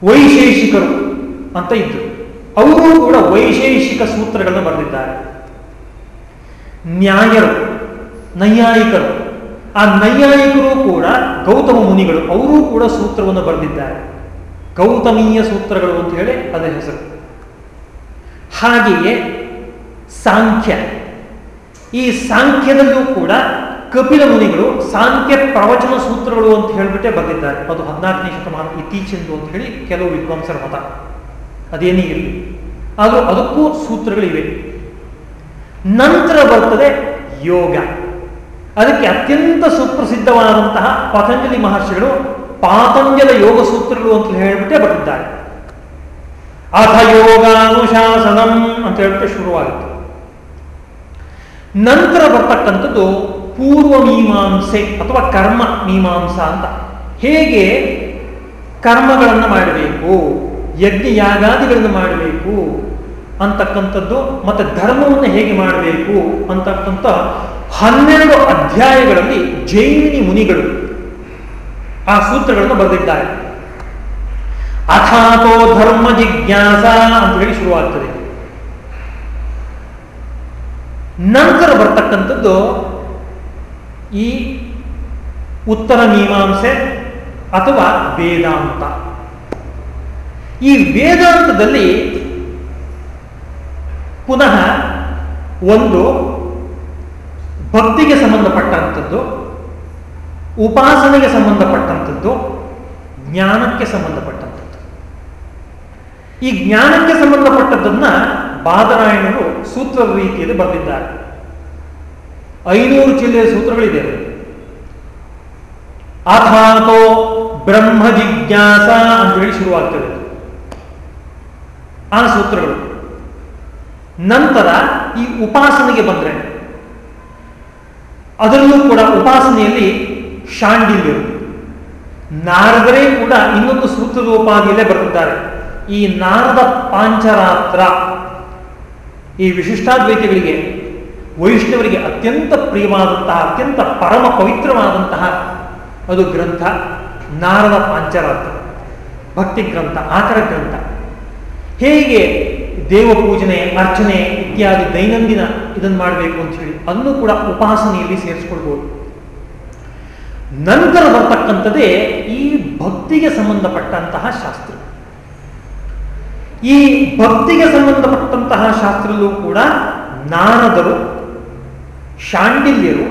ವೈಶೇಷಿಕರು ಅಂತ ಇದ್ರು ಅವರು ಕೂಡ ವೈಶೇಷಿಕ ಸೂತ್ರಗಳನ್ನು ಬರೆದಿದ್ದಾರೆ. ನ್ಯಾಯರು, ನೈಯಾಯಿಕರು ಆ ನೈಯಾಯಿಕರು ಕೂಡ ಗೌತಮ ಮುನಿಗಳು, ಅವರೂ ಕೂಡ ಸೂತ್ರವನ್ನು ಬರೆದಿದ್ದಾರೆ. ಗೌತಮೀಯ ಸೂತ್ರಗಳು ಅಂತ ಹೇಳಿ ಅದರ ಹೆಸರು. ಹಾಗೆಯೇ ಸಾಂಖ್ಯ. ಈ ಸಾಂಖ್ಯದಲ್ಲೂ ಕೂಡ ಕಪಿಲ ಮುನಿಗಳು ಸಾಂಖ್ಯ ಪ್ರವಚನ ಸೂತ್ರಗಳು ಅಂತ ಹೇಳಿಬಿಟ್ಟೆ ಬರೆದಿದ್ದಾರೆ. ಅದು ಹದಿನಾಲ್ಕನೇ ಶತಮಾನ ಇತ್ತೀಚಿಂದು ಅಂತ ಹೇಳಿ ಕೆಲವು ವಿದ್ವಾಂಸರ ಮತ. ಅದೇನೇ ಇರಲಿ ಆದರೂ ಅದಕ್ಕೂ ಸೂತ್ರಗಳಿವೆ. ನಂತರ ಬರ್ತದೆ ಯೋಗ. ಅದಕ್ಕೆ ಅತ್ಯಂತ ಸುಪ್ರಸಿದ್ಧವಾದಂತಹ ಪತಂಜಲಿ ಮಹರ್ಷಿಗಳು ಪಾತಂಜಲ ಯೋಗ ಸೂತ್ರಗಳು ಅಂತ ಹೇಳಿಬಿಟ್ಟೆ ಬರೆದಿದ್ದಾರೆ ಅಥ ಯೋಗಾನುಶಾಸನಂ ಅಂತ ಹೇಳ್ಬಿಟ್ಟು ಶುರುವಾಯಿತು ನಂತರ ಬರ್ತಕ್ಕಂಥದ್ದು ಪೂರ್ವ ಮೀಮಾಂಸೆ ಅಥವಾ ಕರ್ಮ ಮೀಮಾಂಸಾ ಅಂತ. ಹೇಗೆ ಕರ್ಮಗಳನ್ನು ಮಾಡಬೇಕು ಯಜ್ಞ ಯಾಗಾದಿಗಳನ್ನು ಮಾಡಬೇಕು ಅಂತಕ್ಕಂಥದ್ದು ಮತ್ತೆ ಧರ್ಮವನ್ನು ಹೇಗೆ ಮಾಡಬೇಕು ಅಂತಕ್ಕಂಥ ಹನ್ನೆರಡು ಅಧ್ಯಾಯಗಳಲ್ಲಿ ಜೈನಿ ಮುನಿಗಳು ಆ ಸೂತ್ರಗಳನ್ನು ಬರೆದಿದ್ದಾರೆ. ಅಥಾತೋ ಧರ್ಮ ಜಿಜ್ಞಾಸ ಅಂತ ಹೇಳಿ ಶುರುವಾಗ್ತದೆ. ನಂತರ ಬರ್ತಕ್ಕಂಥದ್ದು ಈ ಉತ್ತರ ಮೀಮಾಂಸೆ ಅಥವಾ ವೇದಾಂತ. ಈ ವೇದಾಂತದಲ್ಲಿ ಪುನಃ ಒಂದು ಭಕ್ತಿಗೆ ಸಂಬಂಧಪಟ್ಟಂಥದ್ದು, ಉಪಾಸನೆಗೆ ಸಂಬಂಧಪಟ್ಟಂಥದ್ದು, ಜ್ಞಾನಕ್ಕೆ ಸಂಬಂಧಪಟ್ಟಂಥದ್ದು. ಈ ಜ್ಞಾನಕ್ಕೆ ಸಂಬಂಧಪಟ್ಟದ್ದನ್ನ ಬಾದರಾಯಣರು ಸೂತ್ರದ ರೀತಿಯಲ್ಲಿ ಬರೆದಿದ್ದಾರೆ. ಐನೂರು ಚಿಲ್ಲೆಯ ಸೂತ್ರಗಳಿದೆ. ಅಥಾತೋ ಬ್ರಹ್ಮ ಜಿಜ್ಞಾಸ ಅಂತ ಹೇಳಿ ಶುರುವಾಗ್ತದೆ. ಆ ಸೂತ್ರಗಳು. ನಂತರ ಈ ಉಪಾಸನೆಗೆ ಬಂದರೆ. ಅದರಲ್ಲೂ ಕೂಡ ಉಪಾಸನೆಯಲ್ಲಿ ಶಾಂಡಿಲ್ಯರು ನಾರದರೇ ಕೂಡ ಇನ್ನೊಂದು ಸೂತ್ರೋಪಾದಿಯಲ್ಲೇ ಬರುತ್ತಾರೆ ಈ ನಾರದ ಪಾಂಚರಾತ್ರ, ಈ ವಿಶಿಷ್ಟಾದ್ವೈತಿಗಳಿಗೆ ವೈಷ್ಣವರಿಗೆ ಅತ್ಯಂತ ಪ್ರಿಯವಾದಂತಹ, ಅತ್ಯಂತ ಪರಮ ಪವಿತ್ರವಾದಂತಹ ಅದು ಗ್ರಂಥ ನಾರದ ಪಾಂಚರಾತ್ರ. ಭಕ್ತಿ ಗ್ರಂಥ, ಆಕರ ಗ್ರಂಥ. ಹೇಗೆ ದೇವ ಪೂಜನೆ ಅರ್ಚನೆ ಇತ್ಯಾದಿ ದೈನಂದಿನ ಇದನ್ನು ಮಾಡಬೇಕು ಅಂತ ಹೇಳಿ ಅದನ್ನು ಕೂಡ ಉಪಾಸನೆಯಲ್ಲಿ ಸೇರಿಸ್ಕೊಳ್ಬೋದು. ನಂತರ ಬರ್ತಕ್ಕಂಥದ್ದೇ ಈ ಭಕ್ತಿಗೆ ಸಂಬಂಧಪಟ್ಟಂತಹ ಶಾಸ್ತ್ರ. ಈ ಭಕ್ತಿಗೆ ಸಂಬಂಧಪಟ್ಟಂತಹ ಶಾಸ್ತ್ರದಲ್ಲೂ ಕೂಡ ನಾರದರು, ಶಾಂಡಿಲ್ಯರು,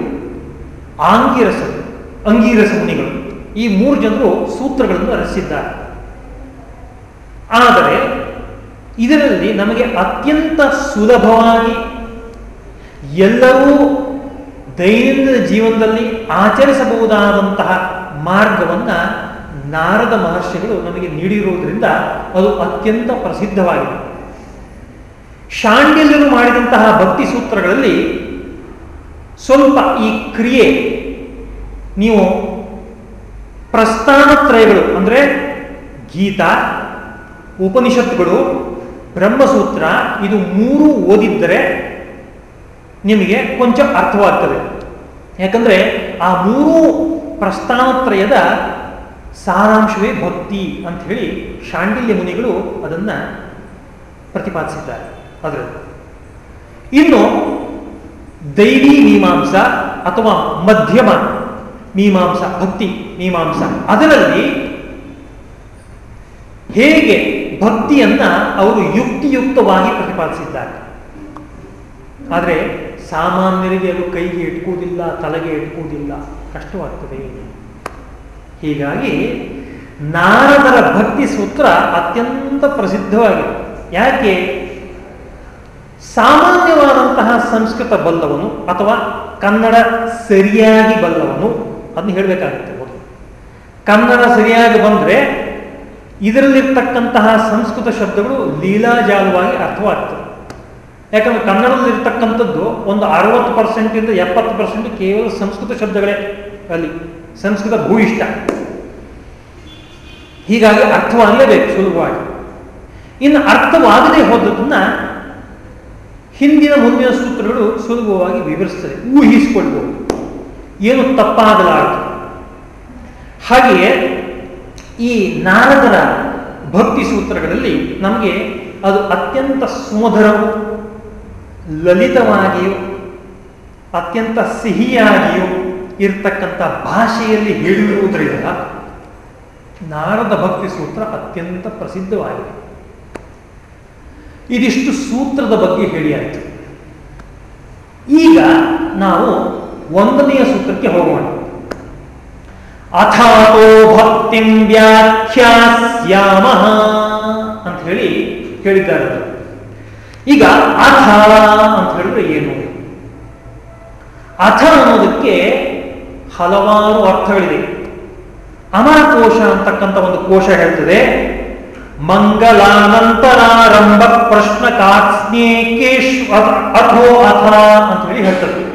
ಆಂಗಿರಸರು, ಅಂಗೀರಸ ಮುನಿಗಳು ಈ ಮೂರು ಜನರು ಸೂತ್ರಗಳನ್ನು ರಚಿಸಿದ್ದಾರೆ. ಆದರೆ ಇದರಲ್ಲಿ ನಮಗೆ ಅತ್ಯಂತ ಸುಲಭವಾಗಿ ಎಲ್ಲವೂ ದೈನಂದಿನ ಜೀವನದಲ್ಲಿ ಆಚರಿಸಬಹುದಾದಂತಹ ಮಾರ್ಗವನ್ನು ನಾರದ ಮಹರ್ಷಿಗಳು ನಮಗೆ ನೀಡಿರುವುದರಿಂದ ಅದು ಅತ್ಯಂತ ಪ್ರಸಿದ್ಧವಾಗಿದೆ. ಶಾಂಡಿಲ್ಯರು ಮಾಡಿದಂತಹ ಭಕ್ತಿ ಸೂತ್ರಗಳಲ್ಲಿ ಸ್ವಲ್ಪ ಈ ಕ್ರಿಯೆ, ನೀವು ಪ್ರಸ್ಥಾನತ್ರಯಗಳು ಅಂದರೆ ಗೀತಾ, ಉಪನಿಷತ್ತುಗಳು ಬ್ರಹ್ಮಸೂತ್ರ ಇದು ಮೂರು ಓದಿದ್ದರೆ ನಿಮಗೆ ಕೊಂಚ ಅರ್ಥವಾಗ್ತದೆ. ಯಾಕಂದರೆ ಆ ಮೂರು ಪ್ರಸ್ಥಾನತ್ರಯದ ಸಾರಾಂಶವೇ ಭಕ್ತಿ ಅಂತ ಹೇಳಿ ಶಾಂಡಿಲ್ಯ ಮುನಿಗಳು ಅದನ್ನ ಪ್ರತಿಪಾದಿಸಿದ್ದಾರೆ ಅದರಲ್ಲಿ. ಇನ್ನು ದೈವಿ ಮೀಮಾಂಸ ಅಥವಾ ಮಧ್ಯಮ ಮೀಮಾಂಸ, ಭಕ್ತಿ ಮೀಮಾಂಸ, ಅದರಲ್ಲಿ ಹೇಗೆ ಭಕ್ತಿಯನ್ನ ಅವರು ಯುಕ್ತಿಯುಕ್ತವಾಗಿ ಪ್ರತಿಪಾದಿಸಿದ್ದಾರೆ. ಆದರೆ ಸಾಮಾನ್ಯರಿಗೆ ಅದು ಕೈಗೆ ಇಟ್ಕುವುದಿಲ್ಲ ತಲೆಗೆ ಇಟ್ಕುವುದಿಲ್ಲ ಕಷ್ಟವಾಗ್ತದೆ ಹೀಗಾಗಿ ನಾರದರ ಭಕ್ತಿ ಸೂತ್ರ ಅತ್ಯಂತ ಪ್ರಸಿದ್ಧವಾಗಿದೆ. ಯಾಕೆ? ಸಾಮಾನ್ಯವಾದಂತಹ ಸಂಸ್ಕೃತ ಬಲ್ಲವನು ಅಥವಾ ಕನ್ನಡ ಸರಿಯಾಗಿ ಬಲ್ಲವನು ಅದನ್ನು ಹೇಳಬೇಕಾಗುತ್ತೆ. ಕನ್ನಡ ಸರಿಯಾಗಿ ಬಂದರೆ ಇದರಲ್ಲಿರ್ತಕ್ಕಂತಹ ಸಂಸ್ಕೃತ ಶಬ್ದಗಳು ಲೀಲಾಜಾಲವಾಗಿ ಅರ್ಥವಾಗ್ತವೆ. ಯಾಕಂದ್ರೆ ಕನ್ನಡದಲ್ಲಿರ್ತಕ್ಕಂಥದ್ದು ಒಂದು ಅರವತ್ತು ಪರ್ಸೆಂಟಿಂದ ಎಪ್ಪತ್ತು ಪರ್ಸೆಂಟ್ ಕೇವಲ ಸಂಸ್ಕೃತ ಶಬ್ದಗಳೇ ಅಲ್ಲಿ, ಸಂಸ್ಕೃತ ಭೂಯಿಷ್ಠ. ಹೀಗಾಗಿ ಅರ್ಥವಾಗಲೇಬೇಕು ಸುಲಭವಾಗಿ. ಇನ್ನು ಅರ್ಥವಾಗದೆ ಹೋದದನ್ನ ಹಿಂದಿನ ಮುಂದಿನ ಸೂತ್ರಗಳು ಸುಲಭವಾಗಿ ವಿವರಿಸ್ತದೆ. ಊಹಿಸಿಕೊಳ್ಬಹುದು ಏನು ತಪ್ಪಾಗಲಾರದು. ಹಾಗೆಯೇ ಈ ನಾರದರ ಭಕ್ತಿ ಸೂತ್ರಗಳಲ್ಲಿ ನಮಗೆ ಅದು ಅತ್ಯಂತ ಸುಮಧುರವು, ಲಲಿತವಾಗಿಯೂ, ಅತ್ಯಂತ ಸಿಹಿಯಾಗಿಯೂ ಇರ್ತಕ್ಕಂಥ ಭಾಷೆಯಲ್ಲಿ ಹೇಳಿರುವುದರಿಂದ ನಾರದ ಭಕ್ತಿ ಸೂತ್ರ ಅತ್ಯಂತ ಪ್ರಸಿದ್ಧವಾಗಿದೆ. ಇದಿಷ್ಟು ಸೂತ್ರದ ಬಗ್ಗೆ ಹೇಳಿಯಾಯಿತು ಈಗ ನಾವು ಒಂದನೆಯ ಸೂತ್ರಕ್ಕೆ ಹೋಗೋಣ. ಅಥಾತೋ ಭಕ್ತಿಂ ವ್ಯಾಖ್ಯಾಸ್ಯಾಮ ಅಂತ ಹೇಳಿ ಹೇಳಿದ್ದಾರೆ. ಈಗ ಅಥ ಅಂತ ಹೇಳಿದ್ರೆ ಏನು? ಅಥ ಅನ್ನೋದಕ್ಕೆ ಹಲವಾರು ಅರ್ಥಗಳಿದೆ. ಅಮರಕೋಶ ಅಂತಕ್ಕಂಥ ಒಂದು ಕೋಶ ಹೇಳ್ತದೆ. ಮಂಗಲಾನಂತರಾರಂಭ ಪ್ರಶ್ನ ಕಾತ್ಸ್ನೇಕೇಶ್ ಅಥೋ ಅಥ ಅಂತ ಹೇಳಿ ಹೇಳ್ತದೆ.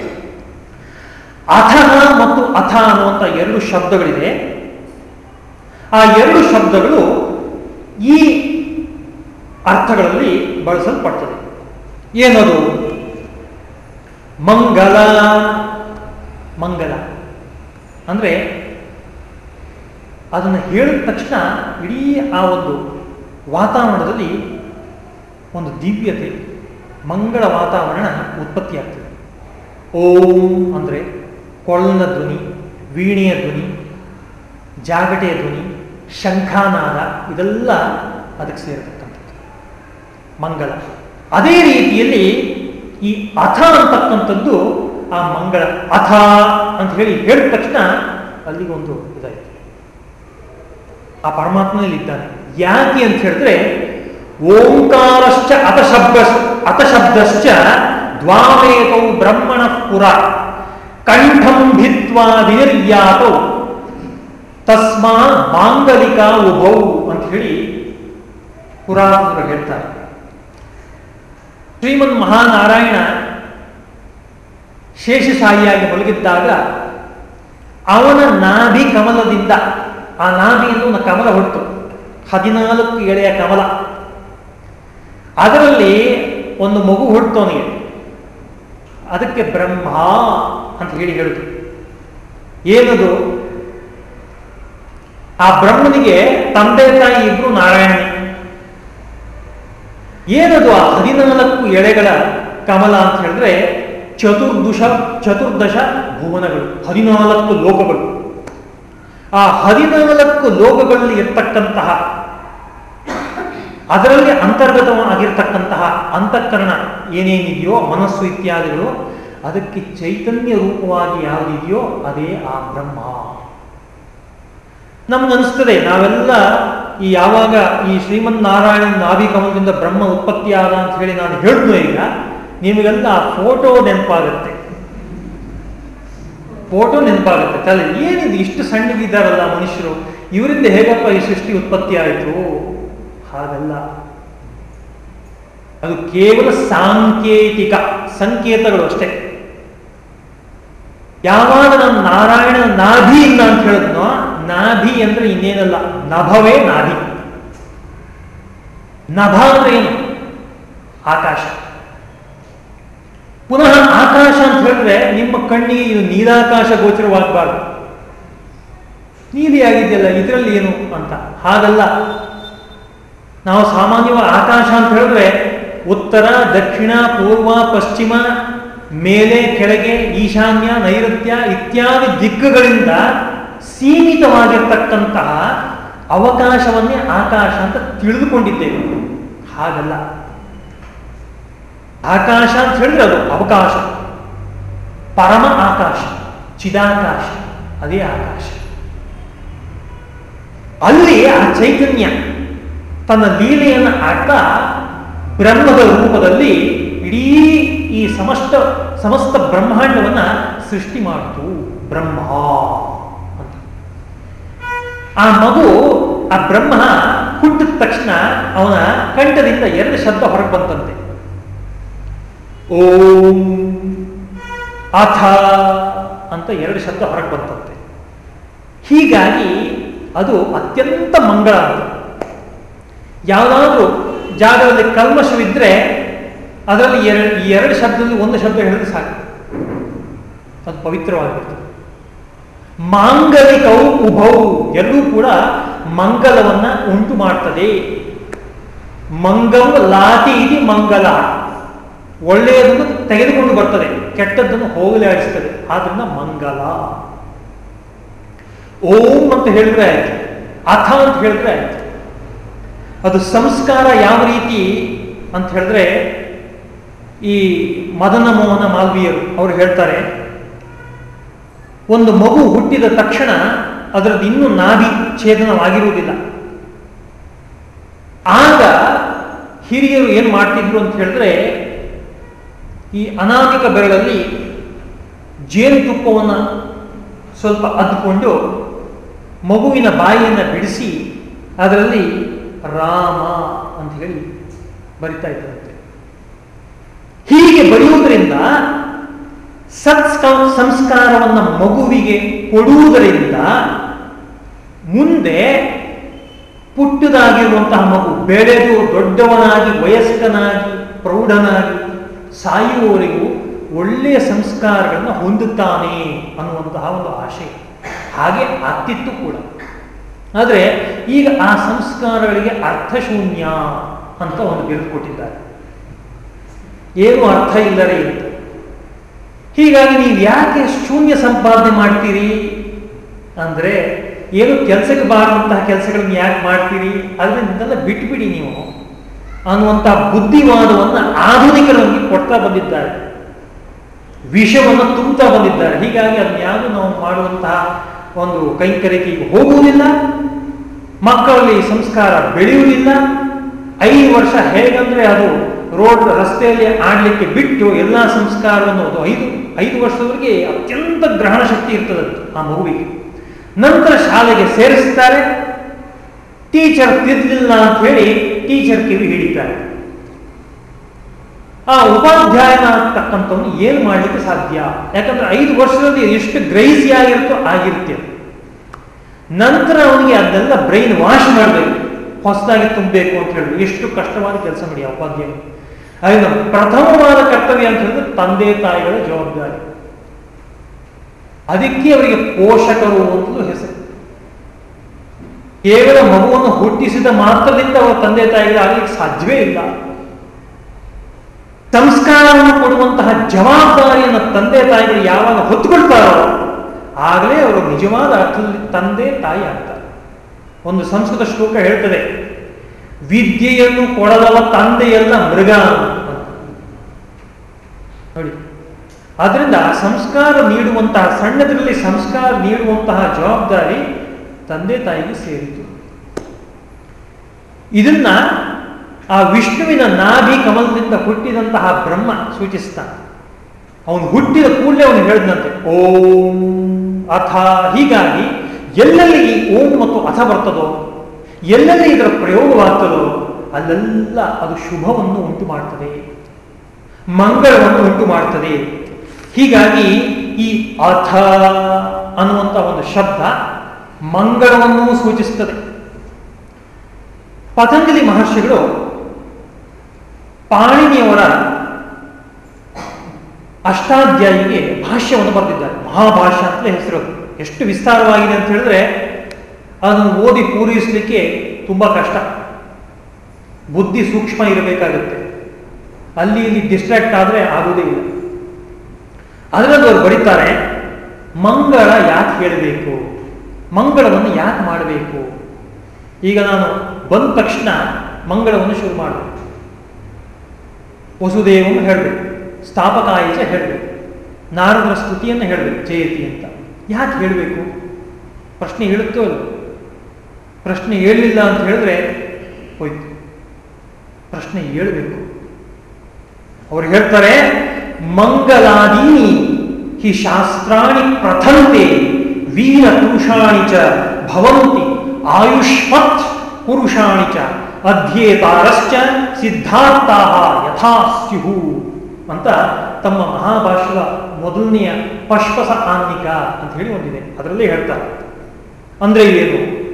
ಅಥನ ಮತ್ತು ಅಥ ಅನ್ನುವಂಥ ಎರಡು ಶಬ್ದಗಳಿದೆ. ಆ ಎರಡು ಶಬ್ದಗಳು ಈ ಅರ್ಥಗಳಲ್ಲಿ ಬಳಸಲ್ಪಡ್ತದೆ. ಏನದು? ಮಂಗಲ. ಮಂಗಲ. ಅಂದರೆ ಅದನ್ನು ಹೇಳಿದ ತಕ್ಷಣ ಇಡೀ ಆ ಒಂದು ವಾತಾವರಣದಲ್ಲಿ ಒಂದು ದಿವ್ಯತೆ ಮಂಗಳ ವಾತಾವರಣ ಉತ್ಪತ್ತಿಯಾಗ್ತದೆ. ಓಂ ಅಂದರೆ ಕೊಳ್ಳನ ಧ್ವನಿ, ವೀಣೆಯ ಧ್ವನಿ, ಜಾಗಟೆಯ ಧ್ವನಿ, ಶಂಖಾನಾದ ಇದೆಲ್ಲ ಅದಕ್ಕೆ ಸೇರತಕ್ಕಂಥದ್ದು. ಮಂಗಳ. ಅದೇ ರೀತಿಯಲ್ಲಿ ಈ ಅಥ ಅಂತಕ್ಕಂಥದ್ದು ಆ ಮಂಗಳ ಅಥ ಅಂತ ಹೇಳಿ ಹೇಳಿದ ತಕ್ಷಣ ಅಲ್ಲಿಗೊಂದು ಇದಾಯಿತು. ಆ ಪರಮಾತ್ಮನಲ್ಲಿದ್ದಾನೆ. ಯಾಕೆ ಅಂತ ಹೇಳಿದ್ರೆ ಓಂಕಾರಶ್ಚ ಅತಶಬ್ದ ಅತಶಬ್ದಶ್ಚ ದ್ವಾಮೇತೌ ಬ್ರಹ್ಮಣ ಪುರ. ಕಂಠಂ ಭಿತ್ವಾ ತಸ್ಮಾ ಮಾಂಗಲಿಕ ಉಭೌ ಅಂತ ಹೇಳಿ ಪುರಾತನರು ಹೇಳ್ತಾರೆ. ಶ್ರೀಮನ್ ಮಹಾನಾರಾಯಣ ಶೇಷಶಾಹಿಯಾಗಿ ಮಲಗಿದ್ದಾಗ ಅವನ ನಾಭಿ ಕಮಲದಿಂದ, ಆ ನಾಭಿಯನ್ನು ಕಮಲ ಹೊಟ್ಟು ಹದಿನಾಲ್ಕು ಎಳೆಯ ಕಮಲ. ಅದರಲ್ಲಿ ಒಂದು ಮಗು ಹೊಟ್ಟು ಅವನಿಗೆ. ಅದಕ್ಕೆ ಬ್ರಹ್ಮ ಅಂತ ಹೇಳಿ ಹೇಳುದು. ಏನದು? ಆ ಬ್ರಹ್ಮನಿಗೆ ತಂದೆ ತಾಯಿ ಇಬ್ರು ನಾರಾಯಣ. ಏನದು ಆ ಹದಿನಾಲ್ಕು ಎಳೆಗಳ ಕಮಲ ಅಂತ ಹೇಳಿದ್ರೆ ಚತುರ್ದಶ ಚತುರ್ದಶ ಭುವನಗಳು, ಹದಿನಾಲ್ಕು ಲೋಕಗಳು. ಆ ಹದಿನಾಲ್ಕು ಲೋಕಗಳಲ್ಲಿ ಇರ್ತಕ್ಕಂತಹ ಅದರಲ್ಲಿ ಅಂತರ್ಗತವಾಗಿರ್ತಕ್ಕಂತಹ ಅಂತಃಕರಣ ಏನೇನಿದೆಯೋ ಮನಸ್ಸು ಇತ್ಯಾದಿಗಳು, ಅದಕ್ಕೆ ಚೈತನ್ಯ ರೂಪವಾಗಿ ಯಾವುದಿದೆಯೋ ಅದೇ ಆ ಬ್ರಹ್ಮ. ನಮ್ಗನ್ಸ್ತದೆ ನಾವೆಲ್ಲ ಈ ಯಾವಾಗ ಈ ಶ್ರೀಮನ್ ನಾರಾಯಣ ನಾಭಿಕಮಲದಿಂದ ಬ್ರಹ್ಮ ಉತ್ಪತ್ತಿಯಾದ ಅಂತ ಹೇಳಿ ನಾನು ಹೇಳಿದ್ನು ಈಗ, ನಿಮಗೆಲ್ಲ ಆ ಫೋಟೋ ನೆನಪಾಗುತ್ತೆ. ಫೋಟೋ ನೆನಪಾಗುತ್ತೆ. ಚಲ ಏನಿದು, ಇಷ್ಟು ಸಣ್ಣಗಿದ್ದಾರಲ್ಲ ಮನುಷ್ಯರು, ಇವರಿಂದ ಹೇಗಪ್ಪ ಈ ಸೃಷ್ಟಿ ಉತ್ಪತ್ತಿ ಆಯಿತು ಹಾಗಲ್ಲ. ಅದು ಕೇವಲ ಸಾಂಕೇತಿಕ ಸಂಕೇತಗಳು ಅಷ್ಟೇ. ಯಾವಾಗ ನಾನು ನಾರಾಯಣ ನಾಭಿ ಇಲ್ಲ ಅಂತ ಹೇಳಿದ್ನೋ, ನಾಭಿ ಅಂದ್ರೆ ಇನ್ನೇನಲ್ಲ, ನಭವೇ ನಾಭಿ. ನಭ ಅಂದ್ರೆ ಏನು? ಆಕಾಶ. ಪುನಃ ಆಕಾಶ ಅಂತ ಹೇಳಿದ್ರೆ ನಿಮ್ಮ ಕಣ್ಣಿಗೆ ಇದು ನೀಲಾಕಾಶ ಗೋಚರವಾಗಬಾರ್ದು. ನೀಲಿ ಆಗಿದೆಯಲ್ಲ, ಇದರಲ್ಲಿ ಏನು ಅಂತ. ಹಾಗಲ್ಲ. ನಾವು ಸಾಮಾನ್ಯವಾಗಿ ಆಕಾಶ ಅಂತ ಹೇಳಿದ್ರೆ ಉತ್ತರ, ದಕ್ಷಿಣ, ಪೂರ್ವ, ಪಶ್ಚಿಮ, ಮೇಲೆ, ಕೆಳಗೆ, ಈಶಾನ್ಯ, ನೈಋತ್ಯ ಇತ್ಯಾದಿ ದಿಕ್ಕುಗಳಿಂದ ಸೀಮಿತವಾಗಿರ್ತಕ್ಕಂತಹ ಅವಕಾಶವನ್ನೇ ಆಕಾಶ ಅಂತ ತಿಳಿದುಕೊಂಡಿದ್ದೇವೆ. ಹಾಗಲ್ಲ. ಆಕಾಶ ಅಂತ ಹೇಳಿದ್ರೆ ಅದು ಅವಕಾಶ. ಪರಮ ಆಕಾಶ, ಚಿದಾಕಾಶ, ಅದೇ ಆಕಾಶ. ಅಲ್ಲಿ ಆ ಚೈತನ್ಯ ತನ್ನ ಲೀಲೆಯನ್ನು ಆಡ್ತಾ ಬ್ರಹ್ಮದ ರೂಪದಲ್ಲಿ ಇಡೀ ಈ ಸಮಸ್ತ ಸಮಸ್ತ ಬ್ರಹ್ಮಾಂಡವನ್ನ ಸೃಷ್ಟಿ ಮಾಡಿತು. ಬ್ರಹ್ಮ ಅಂತ. ಆ ಮಗು, ಆ ಬ್ರಹ್ಮ ಹುಟ್ಟಿದ ತಕ್ಷಣ ಅವನ ಕಂಠದಿಂದ ಎರಡು ಶಬ್ದ ಹೊರಗೆ ಬಂತಂತೆ. ಓಂ ಅಥ ಅಂತ ಎರಡು ಶಬ್ದ ಹೊರಗೆ ಬಂತಂತೆ. ಹೀಗಾಗಿ ಅದು ಅತ್ಯಂತ ಮಂಗಳ ಅಂತ. ಯಾವುದಾದ್ರೂ ಜಾಗದಲ್ಲಿ ಕಲ್ಮಶವಿದ್ರೆ ಅದರಲ್ಲಿ ಎರಡು, ಈ ಎರಡು ಶಬ್ದದಲ್ಲಿ ಒಂದು ಶಬ್ದ ಹೇಳಿದ್ರೆ ಸಾಕು. ಅದು ಪವಿತ್ರವಾಗಿರ್ತದೆ ಮಾಂಗಲಿಕವು ಉಭವು ಎಲ್ಲೂ ಕೂಡ ಮಂಗಲವನ್ನ ಉಂಟು ಮಾಡ್ತದೆ. ಮಂಗಂ ಲಾತಿ ಇದು ಮಂಗಲ. ಒಳ್ಳೆಯದನ್ನು ತೆಗೆದುಕೊಂಡು ಬರ್ತದೆ, ಕೆಟ್ಟದ್ದನ್ನು ಹೋಗಲಾಡಿಸ್ತದೆ ಆದ್ರಿಂದ ಮಂಗಲ. ಓಂ ಅಂತ ಹೇಳಿದ್ರೆ ಆಯ್ತು. ಅಥ ಅಂತ ಹೇಳಿದ್ರೆ ಆಯ್ತು. ಅದು ಸಂಸ್ಕಾರ ಯಾವ ರೀತಿ ಅಂತ ಹೇಳಿದ್ರೆ ಈ ಮದನ ಮೋಹನ ಮಾಲ್ವೀಯರು ಅವರು ಹೇಳ್ತಾರೆ, ಒಂದು ಮಗು ಹುಟ್ಟಿದ ತಕ್ಷಣ ಅದರದ್ದು ಇನ್ನೂ ನಾಭಿ ಛೇದನವಾಗಿರುವುದಿಲ್ಲ. ಆಗ ಹಿರಿಯರು ಏನು ಮಾಡ್ತಿದ್ರು ಅಂತ ಹೇಳಿದ್ರೆ, ಈ ಅನಾಮಿಕ ಬೆರಳಲ್ಲಿ ಜೇನುತುಪ್ಪವನ್ನು ಸ್ವಲ್ಪ ಅದ್ದುಕೊಂಡು ಮಗುವಿನ ಬಾಯಿಯನ್ನು ಬಿಡಿಸಿ ಅದರಲ್ಲಿ ರಾಮ ಅಂತ ಹೇಳಿ ಬರಿತಾ ಇದ್ದಂತೆ ಹೀಗೆ ಬರೆಯುವುದರಿಂದ ಸತ್ ಸಂಸ್ಕಾರವನ್ನು ಮಗುವಿಗೆ ಕೊಡುವುದರಿಂದ ಮುಂದೆ ಪುಟ್ಟದಾಗಿರುವಂತಹ ಮಗು ಬೆಳೆದು ದೊಡ್ಡವನಾಗಿ, ವಯಸ್ಕನಾಗಿ, ಪ್ರೌಢನಾಗಿ ಸಾಯುವವರೆಗೂ ಒಳ್ಳೆಯ ಸಂಸ್ಕಾರಗಳನ್ನು ಹೊಂದುತ್ತಾನೆ ಅನ್ನುವಂತಹ ಒಂದು ಆಶಯ ಹಾಗೆ ಆಗ್ತಿತ್ತು ಕೂಡ. ಆದರೆ ಈಗ ಆ ಸಂಸ್ಕಾರಗಳಿಗೆ ಅರ್ಥಶೂನ್ಯ ಅಂತ ಒಂದು ಬಿರುದು ಕೊಟ್ಟಿದ್ದಾರೆ. ಏನು ಅರ್ಥ ಇಲ್ಲದೆ ಇತ್ತು ಹೀಗಾಗಿ ನೀವು ಯಾಕೆ ಶೂನ್ಯ ಸಂಪಾದನೆ ಮಾಡ್ತೀರಿ? ಅಂದರೆ ಏನು ಕೆಲಸಕ್ಕೆ ಬಾರದಂತಹ ಕೆಲಸಗಳನ್ನು ಯಾಕೆ ಮಾಡ್ತೀರಿ? ಅದರಿಂದೆಲ್ಲ ಬಿಟ್ಬಿಡಿ ನೀವು. ಅನ್ನುವಂತಹ ಬುದ್ಧಿವಾದವನ್ನು ಆಧುನಿಕರಲ್ಲಿ ಕೊಡ್ತಾ ಬಂದಿದ್ದಾರೆ. ವಿಷವನ್ನು ತುಂಬುತ್ತಾ ಬಂದಿದ್ದಾರೆ. ಹೀಗಾಗಿ ಅದನ್ನ ಯಾವುದು ನಾವು ಮಾಡುವಂತಹ ಒಂದು ಕೈಂಕರ್ಯಕ್ಕೆ ಹೋಗುವುದಿಲ್ಲ. ಮಕ್ಕಳಲ್ಲಿ ಸಂಸ್ಕಾರ ಬೆಳೆಯುವುದಿಲ್ಲ. ಐದು ವರ್ಷ ಹೇಗಂದ್ರೆ ಅದು ರೋಡ್ ರಸ್ತೆಯಲ್ಲಿ ಆಡಲಿಕ್ಕೆ ಬಿಟ್ಟು ಎಲ್ಲ ಸಂಸ್ಕಾರವನ್ನು ಅದು ಐದು ಐದು ವರ್ಷದವರೆಗೆ ಅತ್ಯಂತ ಗ್ರಹಣ ಶಕ್ತಿ ಇರ್ತದೆ ಆ ಮಗುವಿಗೆ. ನಂತರ ಶಾಲೆಗೆ ಸೇರಿಸ್ತಾರೆ. ಟೀಚರ್ ತಿದ್ದಲಿಲ್ಲ ಅಂತ ಹೇಳಿ ಟೀಚರ್ ಕಿವಿ ಹಿಡಿತಾರೆ. ಆ ಉಪಾಧ್ಯಾಯನ ಅಂತಕ್ಕಂಥವ್ನು ಏನು ಮಾಡಲಿಕ್ಕೆ ಸಾಧ್ಯ? ಯಾಕಂದ್ರೆ ಐದು ವರ್ಷದಲ್ಲಿ ಎಷ್ಟು ಗ್ರಹಿಸಿ ಆಗಿರುತ್ತೋ ಆಗಿರುತ್ತೆ ನಂತರ ಅವನಿಗೆ ಅದೆಲ್ಲ ಬ್ರೈನ್ ವಾಶ್ ಮಾಡಬೇಕು. ಹೊಸದಾಗಿ ತುಂಬಬೇಕು ಅಂತ ಹೇಳಿ ಎಷ್ಟು ಕಷ್ಟವಾದ ಕೆಲಸ ಮಾಡಿ ಅಪಾಧ್ಯ ಅದರಿಂದ ಪ್ರಥಮವಾದ ಕರ್ತವ್ಯ ಅಂತ ಹೇಳಿದ್ರೆ ತಂದೆ ತಾಯಿಗಳ ಜವಾಬ್ದಾರಿ. ಅದಕ್ಕೆ ಅವರಿಗೆ ಪೋಷಕರು ಅಂತಲೂ ಹೆಸರು. ಕೇವಲ ಮಗುವನ್ನು ಹುಟ್ಟಿಸಿದ ಮಾತ್ರದಿಂದ ಅವರ ತಂದೆ ತಾಯಿಗಳು ಆಗಲಿಕ್ಕೆ ಸಾಧ್ಯವೇ ಇಲ್ಲ. ಸಂಸ್ಕಾರವನ್ನು ಕೊಡುವಂತಹ ಜವಾಬ್ದಾರಿಯನ್ನು ತಂದೆ ತಾಯಿಗಳು ಯಾವಾಗ ಹೊತ್ತುಕೊಳ್ತಾರೋ ಆಗಲೇ ಅವರು ನಿಜವಾದ ಅರ್ಥದಲ್ಲಿ ತಂದೆ ತಾಯಿ ಆಗ್ತಾರೆ. ಒಂದು ಸಂಸ್ಕೃತ ಶ್ಲೋಕ ಹೇಳ್ತದೆ, ವಿದ್ಯೆಯನ್ನು ಕೊಡದವ ತಂದೆಯಲ್ಲ ಮೃಗ ನೋಡಿ, ಆದ್ರಿಂದ ಸಂಸ್ಕಾರ ನೀಡುವಂತಹ, ಸಣ್ಣದರಲ್ಲಿ ಸಂಸ್ಕಾರ ನೀಡುವಂತಹ ಜವಾಬ್ದಾರಿ ತಂದೆ ತಾಯಿಗೆ ಸೇರಿತು. ಇದನ್ನ ಆ ವಿಷ್ಣುವಿನ ನಾಭಿ ಕಮಲದಿಂದ ಹುಟ್ಟಿದಂತಹ ಬ್ರಹ್ಮ ಸೂಚಿಸ್ತಾನೆ. ಅವನು ಹುಟ್ಟಿದ ಕೂಡಲೇ ಅವನು ಹೇಳಿದಂತೆ, ಓಂ. ಅಥ, ಹೀಗಾಗಿ ಎಲ್ಲೆಲ್ಲಿ ಈ ಓಂ ಮತ್ತು ಅಥ ಬರ್ತದೋ, ಎಲ್ಲೆಲ್ಲಿ ಇದರ ಪ್ರಯೋಗವಾಗ್ತದೋ, ಅಲ್ಲೆಲ್ಲ ಅದು ಶುಭವನ್ನು ಉಂಟು ಮಾಡ್ತದೆ ಮಂಗಳವನ್ನು ಉಂಟು ಮಾಡ್ತದೆ ಹೀಗಾಗಿ ಈ ಅಥ ಅನ್ನುವಂಥ ಒಂದು ಶಬ್ದ ಮಂಗಳವನ್ನು ಸೂಚಿಸುತ್ತದೆ ಪತಂಜಲಿ ಮಹರ್ಷಿಗಳು ಪಾಣಿನಿಯವರ ಅಷ್ಟಾಧ್ಯಾಯಿಗೆ ಭಾಷ್ಯವನ್ನು ಬರೆದಿದ್ದಾರೆ. ಮಹಾಭಾಷ್ಯ ಅಂತಲೇ ಹೆಸರು. ಎಷ್ಟು ವಿಸ್ತಾರವಾಗಿದೆ ಅಂತ ಹೇಳಿದ್ರೆ ಅದನ್ನು ಓದಿ ಪೂರೈಸಲಿಕ್ಕೆ ತುಂಬ ಕಷ್ಟ. ಬುದ್ಧಿ ಸೂಕ್ಷ್ಮ ಇರಬೇಕಾಗುತ್ತೆ. ಅಲ್ಲಿ ಇಲ್ಲಿ ಡಿಸ್ಟ್ರಾಕ್ಟ್ ಆದರೆ ಆಗುವುದೇ ಇಲ್ಲ. ಅದರಲ್ಲಿ ಅವರು ಬರೀತಾರೆ, ಮಂಗಳ ಯಾಕೆ ಹೇಳಬೇಕು? ಮಂಗಳವನ್ನು ಯಾಕೆ ಮಾಡಬೇಕು? ಈಗ ನಾನು ಬಂದ ತಕ್ಷಣ ಮಂಗಳವನ್ನು ಶುರು ಮಾಡಬೇಕು ವಸುದೇವನು ಹೇಳಬೇಕು ಸ್ಥಾಪಕಾಯಿಚ ಹೇಳಬೇಕು. ನಾರದರ ಸ್ತುತಿಯನ್ನು ಹೇಳಬೇಕು, ಜಯತಿ ಅಂತ. ಯಾಕೆ ಹೇಳಬೇಕು? ಪ್ರಶ್ನೆ ಹೇಳುತ್ತೋ ಪ್ರಶ್ನೆ ಹೇಳಲಿಲ್ಲ ಅಂತ ಹೇಳಿದ್ರೆ ಹೋಯ್ತು. ಪ್ರಶ್ನೆ ಹೇಳಬೇಕು ಅವ್ರು ಹೇಳ್ತಾರೆ, ಮಂಗಲಾದೀನಿ ಹಿ ಶಾಸ್ತ್ರಾಣಿ ಪ್ರಥಂತೆ ವೀರ ಪುರುಷಾಣಿ ಚ ಭವಂತಿ, ಆಯುಷ್ಮತ್ ಪುರುಷಾಣಿ ಚ ಅಧ್ಯೇತಾರಶ್ಚ ಸಿದ್ಧಾರ್ಥ ಯಥಾ ಸ್ಯು ಅಂತ ತಮ್ಮ ಮಹಾಭಾಷ್ಯದ ಮೊದಲನೆಯ ಪಶ್ಪಸ ಆನ್ನಿಕ ಅಂತ ಹೇಳಿ ಒಂದಿದೆ. ಅದರಲ್ಲಿ ಹೇಳ್ತಾರೆ. ಅಂದ್ರೆ ಏನು?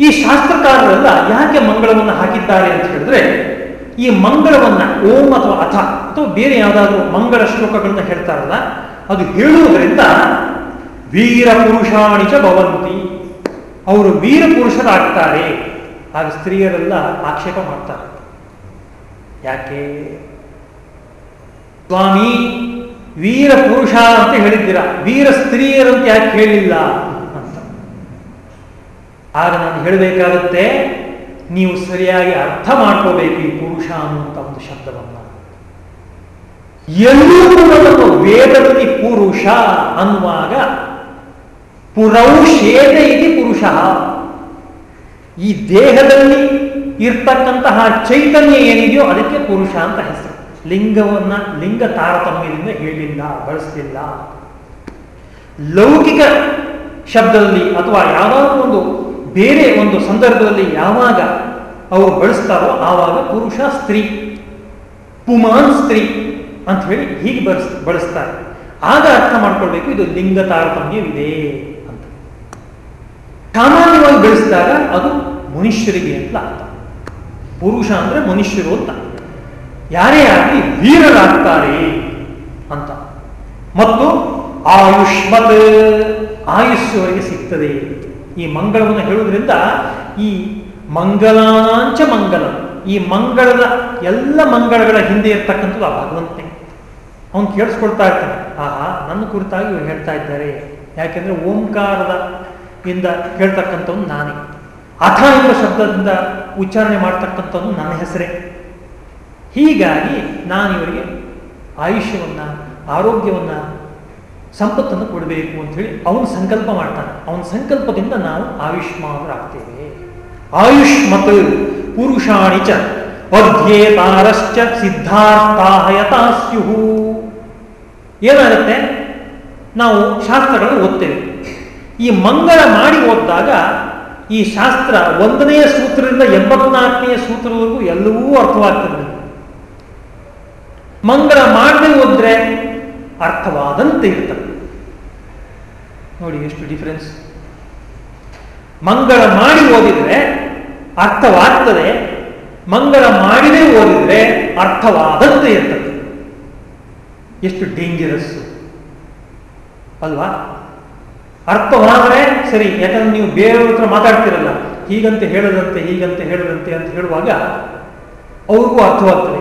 ಈ ಶಾಸ್ತ್ರಕಾರರೆಲ್ಲ ಯಾಕೆ ಮಂಗಳವನ್ನು ಹಾಕಿದ್ದಾರೆ ಅಂತ ಹೇಳಿದ್ರೆ, ಈ ಮಂಗಳವನ್ನ ಓಂ ಅಥವಾ ಅಥ ಅಥವಾ ಬೇರೆ ಯಾವುದಾದ್ರೂ ಮಂಗಳ ಶ್ಲೋಕಗಳನ್ನ ಹೇಳ್ತಾರಲ್ಲ, ಅದು ಹೇಳುವುದರಿಂದ ವೀರ ಪುರುಷಾಣಿಚ ಭವಂತಿ. ಅವರು ವೀರ ಪುರುಷರಾಗ್ತಾರೆ. ಆಗ ಸ್ತ್ರೀಯರೆಲ್ಲ ಆಕ್ಷೇಪ ಮಾಡ್ತಾರೆ. ಯಾಕೆ? ಸ್ವಾಮಿ, ವೀರ ಪುರುಷ ಅಂತ ಹೇಳಿದ್ದೀರಾ? ವೀರ ಸ್ತ್ರೀಯರಂತ ಯಾಕೆ ಹೇಳಿಲ್ಲ? ಅಂತ. ಆಗ ನಾನು ಹೇಳಬೇಕಾಗುತ್ತೆ, ನೀವು ಸರಿಯಾಗಿ ಅರ್ಥ ಮಾಡ್ಕೋಬೇಕು ಈ ಪುರುಷ ಅನ್ನುವಂಥ ಒಂದು ಶಬ್ದವನ್ನ. ಎಲ್ಲೂ ನಮ್ಮ ವೇದದಲ್ಲಿ ಪುರುಷ ಅನ್ನುವಾಗ ಪುರೌಷೇತ ಇದೆ ಪುರುಷ. ಈ ದೇಹದಲ್ಲಿ ಇರ್ತಕ್ಕಂತಹ ಚೈತನ್ಯ ಏನಿದೆಯೋ ಅದಕ್ಕೆ ಪುರುಷ ಅಂತ ಹೆಸರು. ಲಿಂಗವನ್ನ ಲಿಂಗ ತಾರತಮ್ಯದಿಂದ ಹೇಳಿಲ್ಲ, ಬಳಸಲಿಲ್ಲ. ಲೌಕಿಕ ಶಬ್ದದಲ್ಲಿ ಅಥವಾ ಯಾವಾಗ ಒಂದು ಬೇರೆ ಒಂದು ಸಂದರ್ಭದಲ್ಲಿ ಯಾವಾಗ ಅವರು ಬಳಸ್ತಾರೋ ಆವಾಗ ಪುರುಷ ಸ್ತ್ರೀ, ಪುಮಾನ್ ಸ್ತ್ರೀ ಅಂತ ಹೇಳಿ ಹೀಗೆ ಬಳಸ್, ಬಳಸ್ತಾರೆ. ಆಗ ಅರ್ಥ ಮಾಡ್ಕೊಳ್ಬೇಕು ಇದು ಲಿಂಗ ತಾರತಮ್ಯವಿದೆ ಅಂತ. ಸಾಮಾನ್ಯವಾಗಿ ಬೆಳೆಸಿದಾಗ ಅದು ಮನುಷ್ಯರಿಗೆ ಅಂತ ಅರ್ಥ. ಪುರುಷ ಅಂದರೆ ಮನುಷ್ಯರು ಅಂತ. ಯಾರೇ ಆಗಲಿ ವೀರರಾಗ್ತಾರೆ ಅಂತ. ಮತ್ತು ಆಯುಷ್ಮತ್ ಆಯುಷ್ಯವರಿಗೆ ಸಿಗ್ತದೆ. ಈ ಮಂಗಳವನ್ನು ಹೇಳುವುದರಿಂದ ಈ ಮಂಗಲಾಂಚ ಮಂಗಲ, ಈ ಮಂಗಳದ ಎಲ್ಲ ಮಂಗಳಗಳ ಹಿಂದೆ ಇರ್ತಕ್ಕಂಥದ್ದು ಆ ಭಗವಂತನೇ. ಅವನು ಕೇಳಿಸ್ಕೊಳ್ತಾ ಇರ್ತಾನೆ, ಆಹಾ, ನನ್ನ ಕುರಿತಾಗಿ ಇವರು ಹೇಳ್ತಾ ಇದ್ದಾರೆ. ಯಾಕೆಂದರೆ ಓಂಕಾರದ ಇಂದ ಹೇಳ್ತಕ್ಕಂಥವ್ನು ನಾನೇ. ಅಥ ಎಂಬ ಶಬ್ದದಿಂದ ಉಚ್ಚಾರಣೆ ಮಾಡ್ತಕ್ಕಂಥದ್ದು ನನ್ನ ಹೆಸರೇ. ಹೀಗಾಗಿ ನಾನು ಇವರಿಗೆ ಆಯುಷ್ಯವನ್ನು, ಆರೋಗ್ಯವನ್ನು, ಸಂಪತ್ತನ್ನು ಕೊಡಬೇಕು ಅಂತ ಹೇಳಿ ಅವನು ಸಂಕಲ್ಪ ಮಾಡ್ತಾನೆ. ಅವನ ಸಂಕಲ್ಪದಿಂದ ನಾವು ಆಯುಷ್ಮಾನರಾಗ್ತೇವೆ. ಆಯುಷ್ಮತ್ ಪುರುಷಾಣಿ ಚ ಅಧ್ಯೇತಾರಶ್ಚ ಸಿದ್ಧಾರ್ಥಾಹಯತಾ ಸ್ಯುಹು ಏನಾಗುತ್ತೆ? ನಾವು ಶಾಸ್ತ್ರಗಳನ್ನು ಓದ್ತೇವೆ. ಈ ಮಂಗಳ ಮಾಡಿ ಓದಿದಾಗ ಈ ಶಾಸ್ತ್ರ ಒಂದನೆಯ ಸೂತ್ರದಿಂದ ಎಂಬತ್ನಾಲ್ಕನೆಯ ಸೂತ್ರವರೆಗೂ ಎಲ್ಲವೂ ಅರ್ಥವಾಗ್ತದೆ. ಮಂಗಳ ಮಾಡದೆ ಹೋದ್ರೆ ಅರ್ಥವಾದಂತೆ ಇರ್ತದೆ ನೋಡಿ ಎಷ್ಟು ಡಿಫರೆನ್ಸ್ ಮಂಗಳ ಮಾಡಿ ಓದಿದ್ರೆ ಅರ್ಥವಾಗ್ತದೆ, ಮಂಗಳ ಮಾಡಿದೇ ಓದಿದ್ರೆ ಅರ್ಥವಾದಂತೆ ಇರ್ತದೆ. ಎಷ್ಟು ಡೇಂಜರಸ್ ಅಲ್ವಾ? ಅರ್ಥವಾದರೆ ಸರಿ, ಯಾಕಂದ್ರೆ ನೀವು ಬೇರೆಯವ್ರ ಹತ್ರ ಮಾತಾಡ್ತಿರಲ್ಲ. ಹೀಗಂತ ಹೇಳದಂತೆ ಹೀಗಂತ ಹೇಳದಂತೆ ಅಂತ ಹೇಳುವಾಗ ಅವ್ರಿಗೂ ಅರ್ಥವಾಗ್ತದೆ.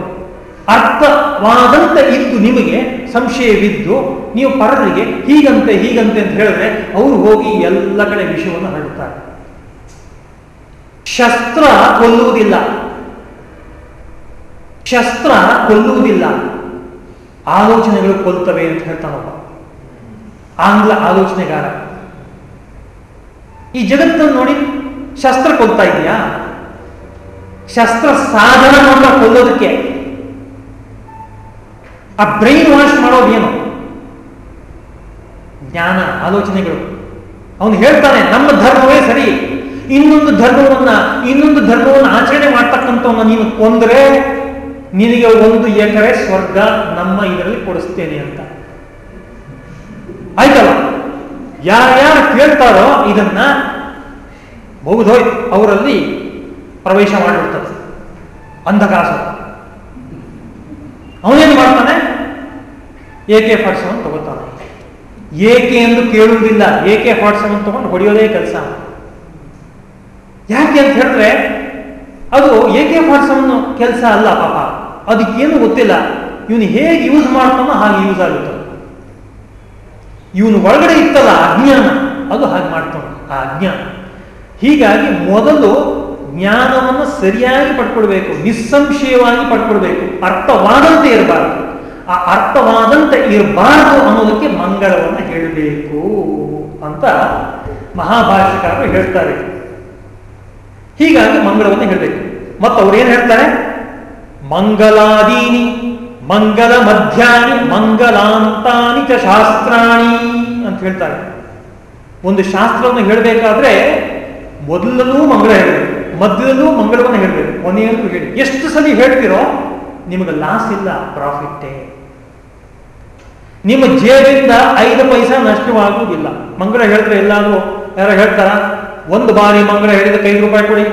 ಅರ್ಥವಾದಂತೆ ಇದ್ದು ನಿಮಗೆ ಸಂಶಯವಿದ್ದು ನೀವು ಪರರಿಗೆ ಹೀಗಂತೆ ಹೀಗಂತೆ ಅಂತ ಹೇಳಿದ್ರೆ ಅವರು ಹೋಗಿ ಎಲ್ಲ ಕಡೆ ವಿಷಯವನ್ನು ಹರಡುತ್ತಾರೆ ಶಸ್ತ್ರ ಕೊಲ್ಲುವುದಿಲ್ಲ. ಶಸ್ತ್ರ ಕೊಲ್ಲುವುದಿಲ್ಲ. ಆಲೋಚನೆಗಳು ಕೊಲ್ತವೆ ಅಂತ ಹೇಳ್ತಾನಪ್ಪ ಆಂಗ್ಲ ಆಲೋಚನೆಗಾರ. ಈ ಜಗತ್ತನ್ನು ನೋಡಿ ಶಸ್ತ್ರ ಕೊಲ್ತಾ ಇದೆಯಾ ಶಸ್ತ್ರ ಸಾಧನವನ್ನು ಕೊಲ್ಲೋದಕ್ಕೆ ಆ ಬ್ರೈನ್ ವಾಶ್ ಮಾಡೋದೇನು ಜ್ಞಾನ, ಆಲೋಚನೆಗಳು. ಅವನು ಹೇಳ್ತಾನೆ, ನಮ್ಮ ಧರ್ಮವೇ ಸರಿ. ಇನ್ನೊಂದು ಧರ್ಮವನ್ನ, ಇನ್ನೊಂದು ಧರ್ಮವನ್ನು ಆಚರಣೆ ಮಾಡ್ತಕ್ಕಂಥವನ್ನ ನೀನು ಕೊಂದ್ರೆ ನಿನಗೆ ಒಂದು ಎಕರೆ ಸ್ವರ್ಗ ನಮ್ಮ ಇದರಲ್ಲಿ ಕೊಡಿಸ್ತೇನೆ ಅಂತ. ಆಯ್ತಲ್ಲ? ಯಾರ್ಯಾರು ಕೇಳ್ತಾರೋ ಇದನ್ನ ಮುಗಿದೋಯ್ತು ಅವರಲ್ಲಿ ಪ್ರವೇಶ ಮಾಡಿಬಿಡ್ತದೆ ಅಂಧಕಾಸ ಅವನೇನು ಮಾಡ್ತಾನೆ? ಏಕೆ ಫಾಟ್ಸವನ್ನು ತಗೋತಾನೆ. ಏಕೆ ಎಂದು ಕೇಳುವುದಿಲ್ಲ. ಏಕೆ ಫಾಟ್ಸವನ್ನು ತಗೊಂಡು ಹೊಡೆಯೋದೇ ಕೆಲಸ. ಯಾಕೆ ಅಂತ ಹೇಳಿದ್ರೆ, ಅದು ಏಕೆ ಫಾಟ್ಸವನ್ನು ಕೆಲಸ ಅಲ್ಲ ಪಾಪ. ಅದಕ್ಕೇನು ಗೊತ್ತಿಲ್ಲ. ಇವನು ಹೇಗೆ ಯೂಸ್ ಮಾಡ್ತಾನೋ ಹಾಗೆ ಯೂಸ್ ಆಗುತ್ತೆ. ಇವನು ಒಳಗಡೆ ಇತ್ತಲ್ಲ ಅಜ್ಞಾನ. ಅದು ಹಾಗೆ ಮಾಡ್ತಾನೆ ಆ ಅಜ್ಞಾನ. ಹೀಗಾಗಿ ಮೊದಲು ಜ್ಞಾನವನ್ನು ಸರಿಯಾಗಿ ಪಡ್ಕೊಳ್ಬೇಕು, ನಿಸ್ಸಂಶಯವಾಗಿ ಪಡ್ಕೊಳ್ಬೇಕು. ಅರ್ಥವಾದಂತೆ ಇರಬಾರ್ದು. ಆ ಅರ್ಥವಾದಂತೆ ಇರಬಾರ್ದು ಅನ್ನೋದಕ್ಕೆ ಮಂಗಳವನ್ನು ಹೇಳಬೇಕು ಅಂತ ಮಹಾಭಾಷಿಕಾರರು ಹೇಳ್ತಾರೆ. ಹೀಗಾಗಿ ಮಂಗಳವನ್ನು ಹೇಳಬೇಕು. ಮತ್ತು ಏನು ಹೇಳ್ತಾರೆ? ಮಂಗಲಾದೀನಿ ಮಂಗಲ ಮಧ್ಯಾನಿ ಮಂಗಲಾಂತಾನಿ ಚ ಶಾಸ್ತ್ರಾಣಿ ಅಂತ ಹೇಳ್ತಾರೆ. ಒಂದು ಶಾಸ್ತ್ರವನ್ನು ಹೇಳಬೇಕಾದ್ರೆ ಮೊದಲಲ್ಲೂ ಮಂಗಳ ಹೇಳಬೇಕು, ಮಧ್ಯದಲ್ಲೂ ಮಂಗಳವನ್ನು ಹೇಳಬೇಕು. ಕೊನೆಯಲ್ಲೂ ಹೇಳಿ. ಎಷ್ಟು ಸಲ ಹೇಳ್ತೀರೋ ನಿಮಗೆ ಲಾಸ್ ಇಲ್ಲ, ಪ್ರಾಫಿಟ್ಟೇ. ನಿಮ್ಮ ಜೇಬಿಂದ ಐದು ಪೈಸಾ ನಷ್ಟವಾಗುವುದಿಲ್ಲ. ಮಂಗಳ ಹೇಳಿದ್ರೆ ಎಲ್ಲಾದ್ರೂ ಯಾರೋ ಹೇಳ್ತಾರ? ಒಂದು ಬಾರಿ ಮಂಗಳ ಹೇಳಿದಕ್ಕೆ ಐದು ರೂಪಾಯಿ ಕೊಡಿ.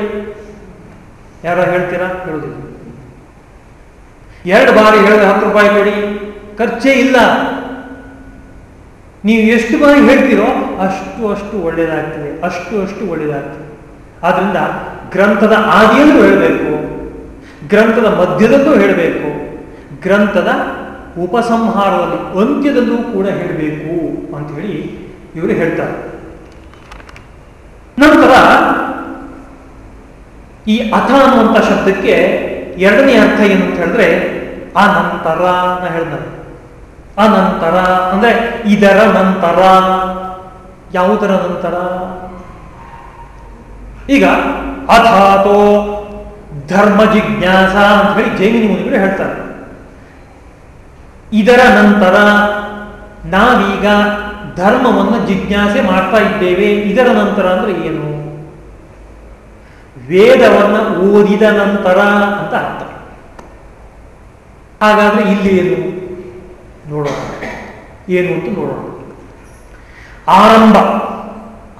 ಯಾರೋ ಹೇಳ್ತೀರಾ? ಹೇಳುದಿಲ್ಲ ಎರಡು ಬಾರಿ ಹೇಳಿದ್ರೆ ಹತ್ತು ರೂಪಾಯಿ ಕೊಡಿ ಖರ್ಚೇ ಇಲ್ಲ. ನೀವು ಎಷ್ಟು ಬಾರಿ ಹೇಳ್ತೀರೋ ಅಷ್ಟು ಅಷ್ಟು ಒಳ್ಳೇದಾಗ್ತದೆ, ಅಷ್ಟು ಅಷ್ಟು ಒಳ್ಳೇದಾಗ್ತದೆ. ಆದ್ದರಿಂದ ಗ್ರಂಥದ ಆದಿಯಲ್ಲೂ ಹೇಳಬೇಕು, ಗ್ರಂಥದ ಮಧ್ಯದಲ್ಲೂ ಹೇಳಬೇಕು, ಗ್ರಂಥದ ಉಪಸಂಹಾರದಲ್ಲಿ ಅಂತ್ಯದಲ್ಲೂ ಕೂಡ ಹೇಳಬೇಕು ಅಂತ ಹೇಳಿ ಇವರು ಹೇಳ್ತಾರೆ. ನಂತರ ಈ ಅಥ ಅನ್ನುವಂಥ ಶಬ್ದಕ್ಕೆ ಎರಡನೇ ಅರ್ಥ ಏನು ಅಂತ ಹೇಳಿದ್ರೆ, ಅನಂತರ ಅಂತ ಹೇಳ್ತಾರೆ. ಅನಂತರ ಅಂದ್ರೆ ಇದರ ನಂತರ. ಯಾವುದರ ನಂತರ? ಈಗ ಅಥಾತೋ ಧರ್ಮ ಜಿಜ್ಞಾಸ ಅಂತ ಹೇಳಿ ಜೈಮಿನಿ ಮುನಿಗಳು ಹೇಳ್ತಾರೆ. ಇದರ ನಂತರ ನಾವೀಗ ಧರ್ಮವನ್ನು ಜಿಜ್ಞಾಸೆ ಮಾಡ್ತಾ ಇದ್ದೇವೆ. ಇದರ ನಂತರ ಅಂದ್ರೆ ಏನು? ವೇದವನ್ನು ಓದಿದ ನಂತರ ಅಂತ ಅರ್ಥ. ಹಾಗಾದ್ರೆ ಇಲ್ಲಿ ಏನು ನೋಡೋಣ. ಏನು ಅಂತ ನೋಡೋಣ. ಆರಂಭ.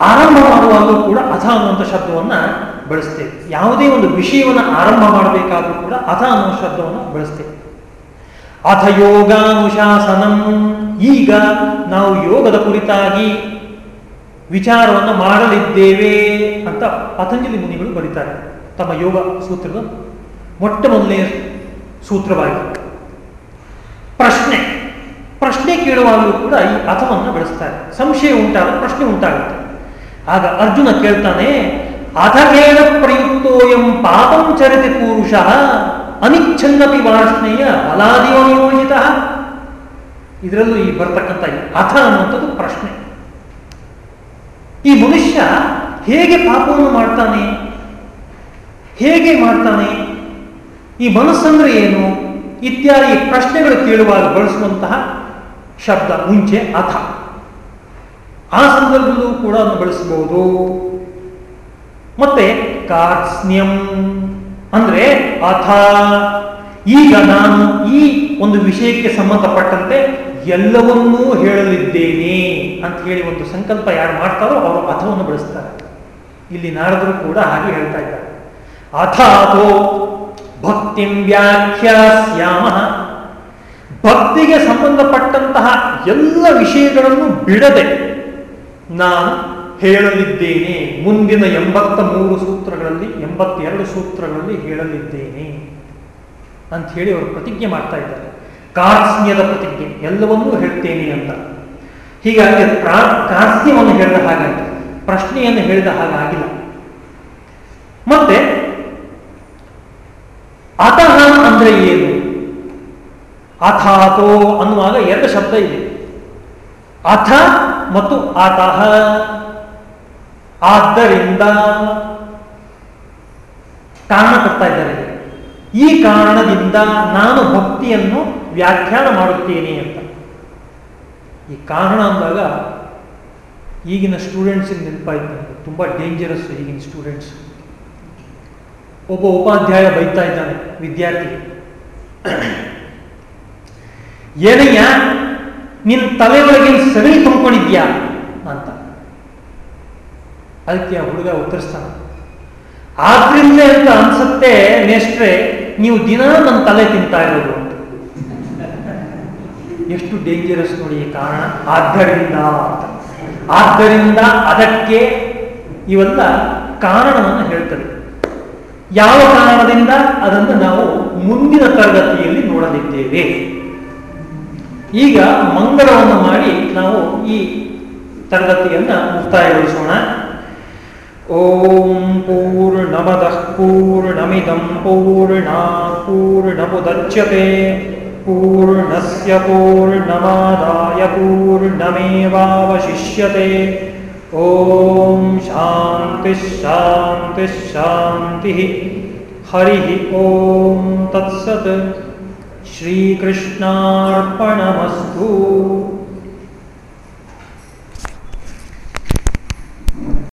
ಆರಂಭ ಮಾಡುವಾಗಲೂ ಕೂಡ ಅಥ ಅನ್ನುವಂಥ ಶಬ್ದವನ್ನ ಬಳಸ್ತೇವೆ. ಯಾವುದೇ ಒಂದು ವಿಷಯವನ್ನು ಆರಂಭ ಮಾಡಬೇಕಾದ್ರೂ ಕೂಡ ಅಥ ಅನ್ನುವ ಶಬ್ದವನ್ನು ಬಳಸ್ತೇವೆ. ಅಥ ಯೋಗಾನುಶಾಸನಂ. ಈಗ ನಾವು ಯೋಗದ ಕುರಿತಾಗಿ ವಿಚಾರವನ್ನು ಮಾಡಲಿದ್ದೇವೆ ಅಂತ ಪತಂಜಲಿ ಮುನಿಗಳು ಬರೀತಾರೆ. ತಮ್ಮ ಯೋಗ ಸೂತ್ರದ ಮೊಟ್ಟ ಮೊದಲನೆಯ ಸೂತ್ರವಾಗಿ. ಪ್ರಶ್ನೆ. ಪ್ರಶ್ನೆ ಕೇಳುವಾಗಲೂ ಕೂಡ ಈ ಅಥವನ್ನು ಬೆಳೆಸ್ತಾರೆ. ಸಂಶಯ ಉಂಟಾದ ಪ್ರಶ್ನೆ ಉಂಟಾಗುತ್ತೆ. ಆಗ ಅರ್ಜುನ ಕೇಳ್ತಾನೆ ಅಥಕೇನ ಪ್ರಯುಕ್ತೋಯಂ ಪಾಪಂ ಚರಿತೆ ಪುರುಷ ಅನಿಚ್ಛನ್ನಪಿ ವಾರ್ಷ್ಣೆಯ ಬಲಾದಿಯೋ ನಿಯೋಜಿತ ಇದರಲ್ಲೂ ಈ ಬರ್ತಕ್ಕಂಥ ಅಥ ಅನ್ನುವಂಥದ್ದು ಪ್ರಶ್ನೆ. ಈ ಮನುಷ್ಯ ಹೇಗೆ ಪಾಪವನ್ನು ಮಾಡ್ತಾನೆ? ಹೇಗೆ ಮಾಡ್ತಾನೆ? ಈ ಮನಸ್ಸಂದ್ರೆ ಏನು? ಇತ್ಯಾದಿ ಪ್ರಶ್ನೆಗಳು ಕೇಳುವಾಗ ಬಳಸುವಂತಹ ಶಬ್ದ, ಮುಂಚೆ ಅಥ. ಆ ಸಂದರ್ಭದಲ್ಲೂ ಕೂಡ ಬಳಸಬಹುದು. ಮತ್ತೆ ಕಾರ್ಸ್ನ್ಯಂ. ಅಂದ್ರೆ ಅಥ. ಈಗ ನಾನು ಈ ಒಂದು ವಿಷಯಕ್ಕೆ ಸಂಬಂಧಪಟ್ಟಂತೆ ಎಲ್ಲವನ್ನೂ ಹೇಳಲಿದ್ದೇನೆ ಅಂತ ಹೇಳಿ ಒಂದು ಸಂಕಲ್ಪ ಯಾರು ಮಾಡ್ತಾರೋ ಅವರು ಅಥವನ್ನು ಬಳಸ್ತಾರೆ. ಇಲ್ಲಿ ನಾರದರು ಕೂಡ ಹಾಗೆ ಹೇಳ್ತಾ ಇದ್ದಾರೆ. ಅಥಾಥೋ ಭಕ್ತಿಂ ವ್ಯಾಖ್ಯಾಸ್ಯಾಮ. ಭಕ್ತಿಗೆ ಸಂಬಂಧಪಟ್ಟಂತಹ ಎಲ್ಲ ವಿಷಯಗಳನ್ನು ಬಿಡದೆ ನಾನು ಹೇಳಲಿದ್ದೇನೆ. ಮುಂದಿನ ಎಂಬತ್ತ ಮೂರು ಸೂತ್ರಗಳಲ್ಲಿ, ಎಂಬತ್ತೆರಡು ಸೂತ್ರಗಳಲ್ಲಿ ಹೇಳಲಿದ್ದೇನೆ ಅಂತ ಹೇಳಿ ಅವರು ಪ್ರತಿಜ್ಞೆ ಮಾಡ್ತಾ ಇದ್ದಾರೆ. ಕಾರ್ಸ್ನ್ಯದ ಪ್ರತಿಜ್ಞೆ, ಎಲ್ಲವನ್ನೂ ಹೇಳ್ತೇನೆ ಅಂತ. ಹೀಗಾಗಿ ಕಾರ್ಸ್ನ್ಯವನ್ನು ಹೇಳಿದ ಹಾಗೆ ಪ್ರಶ್ನೆಯನ್ನು ಹೇಳಿದ ಹಾಗಾಗಿಲ್ಲ ಮತ್ತೆ, ಅತಃ ಅಂದ್ರೆ ಏನು? ಅಥಾತೋ ಅನ್ನುವಾಗ ಎರಡು ಶಬ್ದ ಇದೆ. ಅಥ ಮತ್ತು ಅತಃ ಆದ್ದರಿಂದ ಕಾರಣ ಕೊಡ್ತಾ ಇದ್ದಾರೆ. ಈ ಕಾರಣದಿಂದ ನಾನು ಭಕ್ತಿಯನ್ನು ವ್ಯಾಖ್ಯಾನ ಮಾಡುತ್ತೇನೆ ಅಂತ. ಈ ಕಾರಣ ಅಂದಾಗ ಈಗಿನ ಸ್ಟೂಡೆಂಟ್ಸಿಗೆ ನೆನಪಾಯ್ತು ತುಂಬ ಡೇಂಜರಸ್ ಈಗಿನ ಸ್ಟೂಡೆಂಟ್ಸ್ ಒಬ್ಬ ಉಪಾಧ್ಯಾಯ ಬೈತಾ ಇದ್ದಾನೆ ವಿದ್ಯಾರ್ಥಿ. ಏನಯ್ಯ, ನಿನ್ನ ತಲೆ ಒಳಗೆ ಸಗಣಿ ತುಂಬಿಕೊಂಡಿದ್ಯಾ ಅಂತ. ಅದಕ್ಕೆ ಆ ಹುಡುಗ ಉತ್ತರಿಸ್ತಾನೆ ಆದ್ರಿಂದ ಅಂತ ಅನ್ಸುತ್ತೆ ನೆಸ್ಟ್ರೆ ನೀವು ದಿನ ನನ್ನ ತಲೆ ತಿಂತಾ ಇರೋದು. ಎಷ್ಟು ಡೇಂಜರಸ್ ನೋಡಿ ಈ ಕಾರಣ? ಆದ್ದರಿಂದ ಆದ್ದರಿಂದ ಅದಕ್ಕೆ ಇವೆಲ್ಲ ಕಾರಣವನ್ನು ಹೇಳ್ತದೆ. ಯಾವ ಕಾರಣದಿಂದ? ಅದನ್ನು ನಾವು ಮುಂದಿನ ತರಗತಿಯಲ್ಲಿ ನೋಡಲಿದ್ದೇವೆ. ಈಗ ಮಂಗಳವನ್ನು ಮಾಡಿ ನಾವು ಈ ತರಗತಿಯನ್ನು ಮುಕ್ತಾಯಗೊಳಿಸೋಣ. ಓಂ ಪೂರ್ಣಮದಃ ಪೂರ್ಣಮಿದಂ ಪೂರ್ಣಾ ಪೂರ್ಣಮುದಚ್ಯತೆ. ಪೂರ್ಣಮೇವಾವಶಿಷ್ಯತೆ ಓಂ ಶಾಂತಿ ಶಾಂತಿ ಶಾಂತಿ ಹರಿ ಓಂ ತತ್ಸತ್ ಶ್ರೀಕೃಷ್ಣಾರ್ಪಣಮಸ್ತು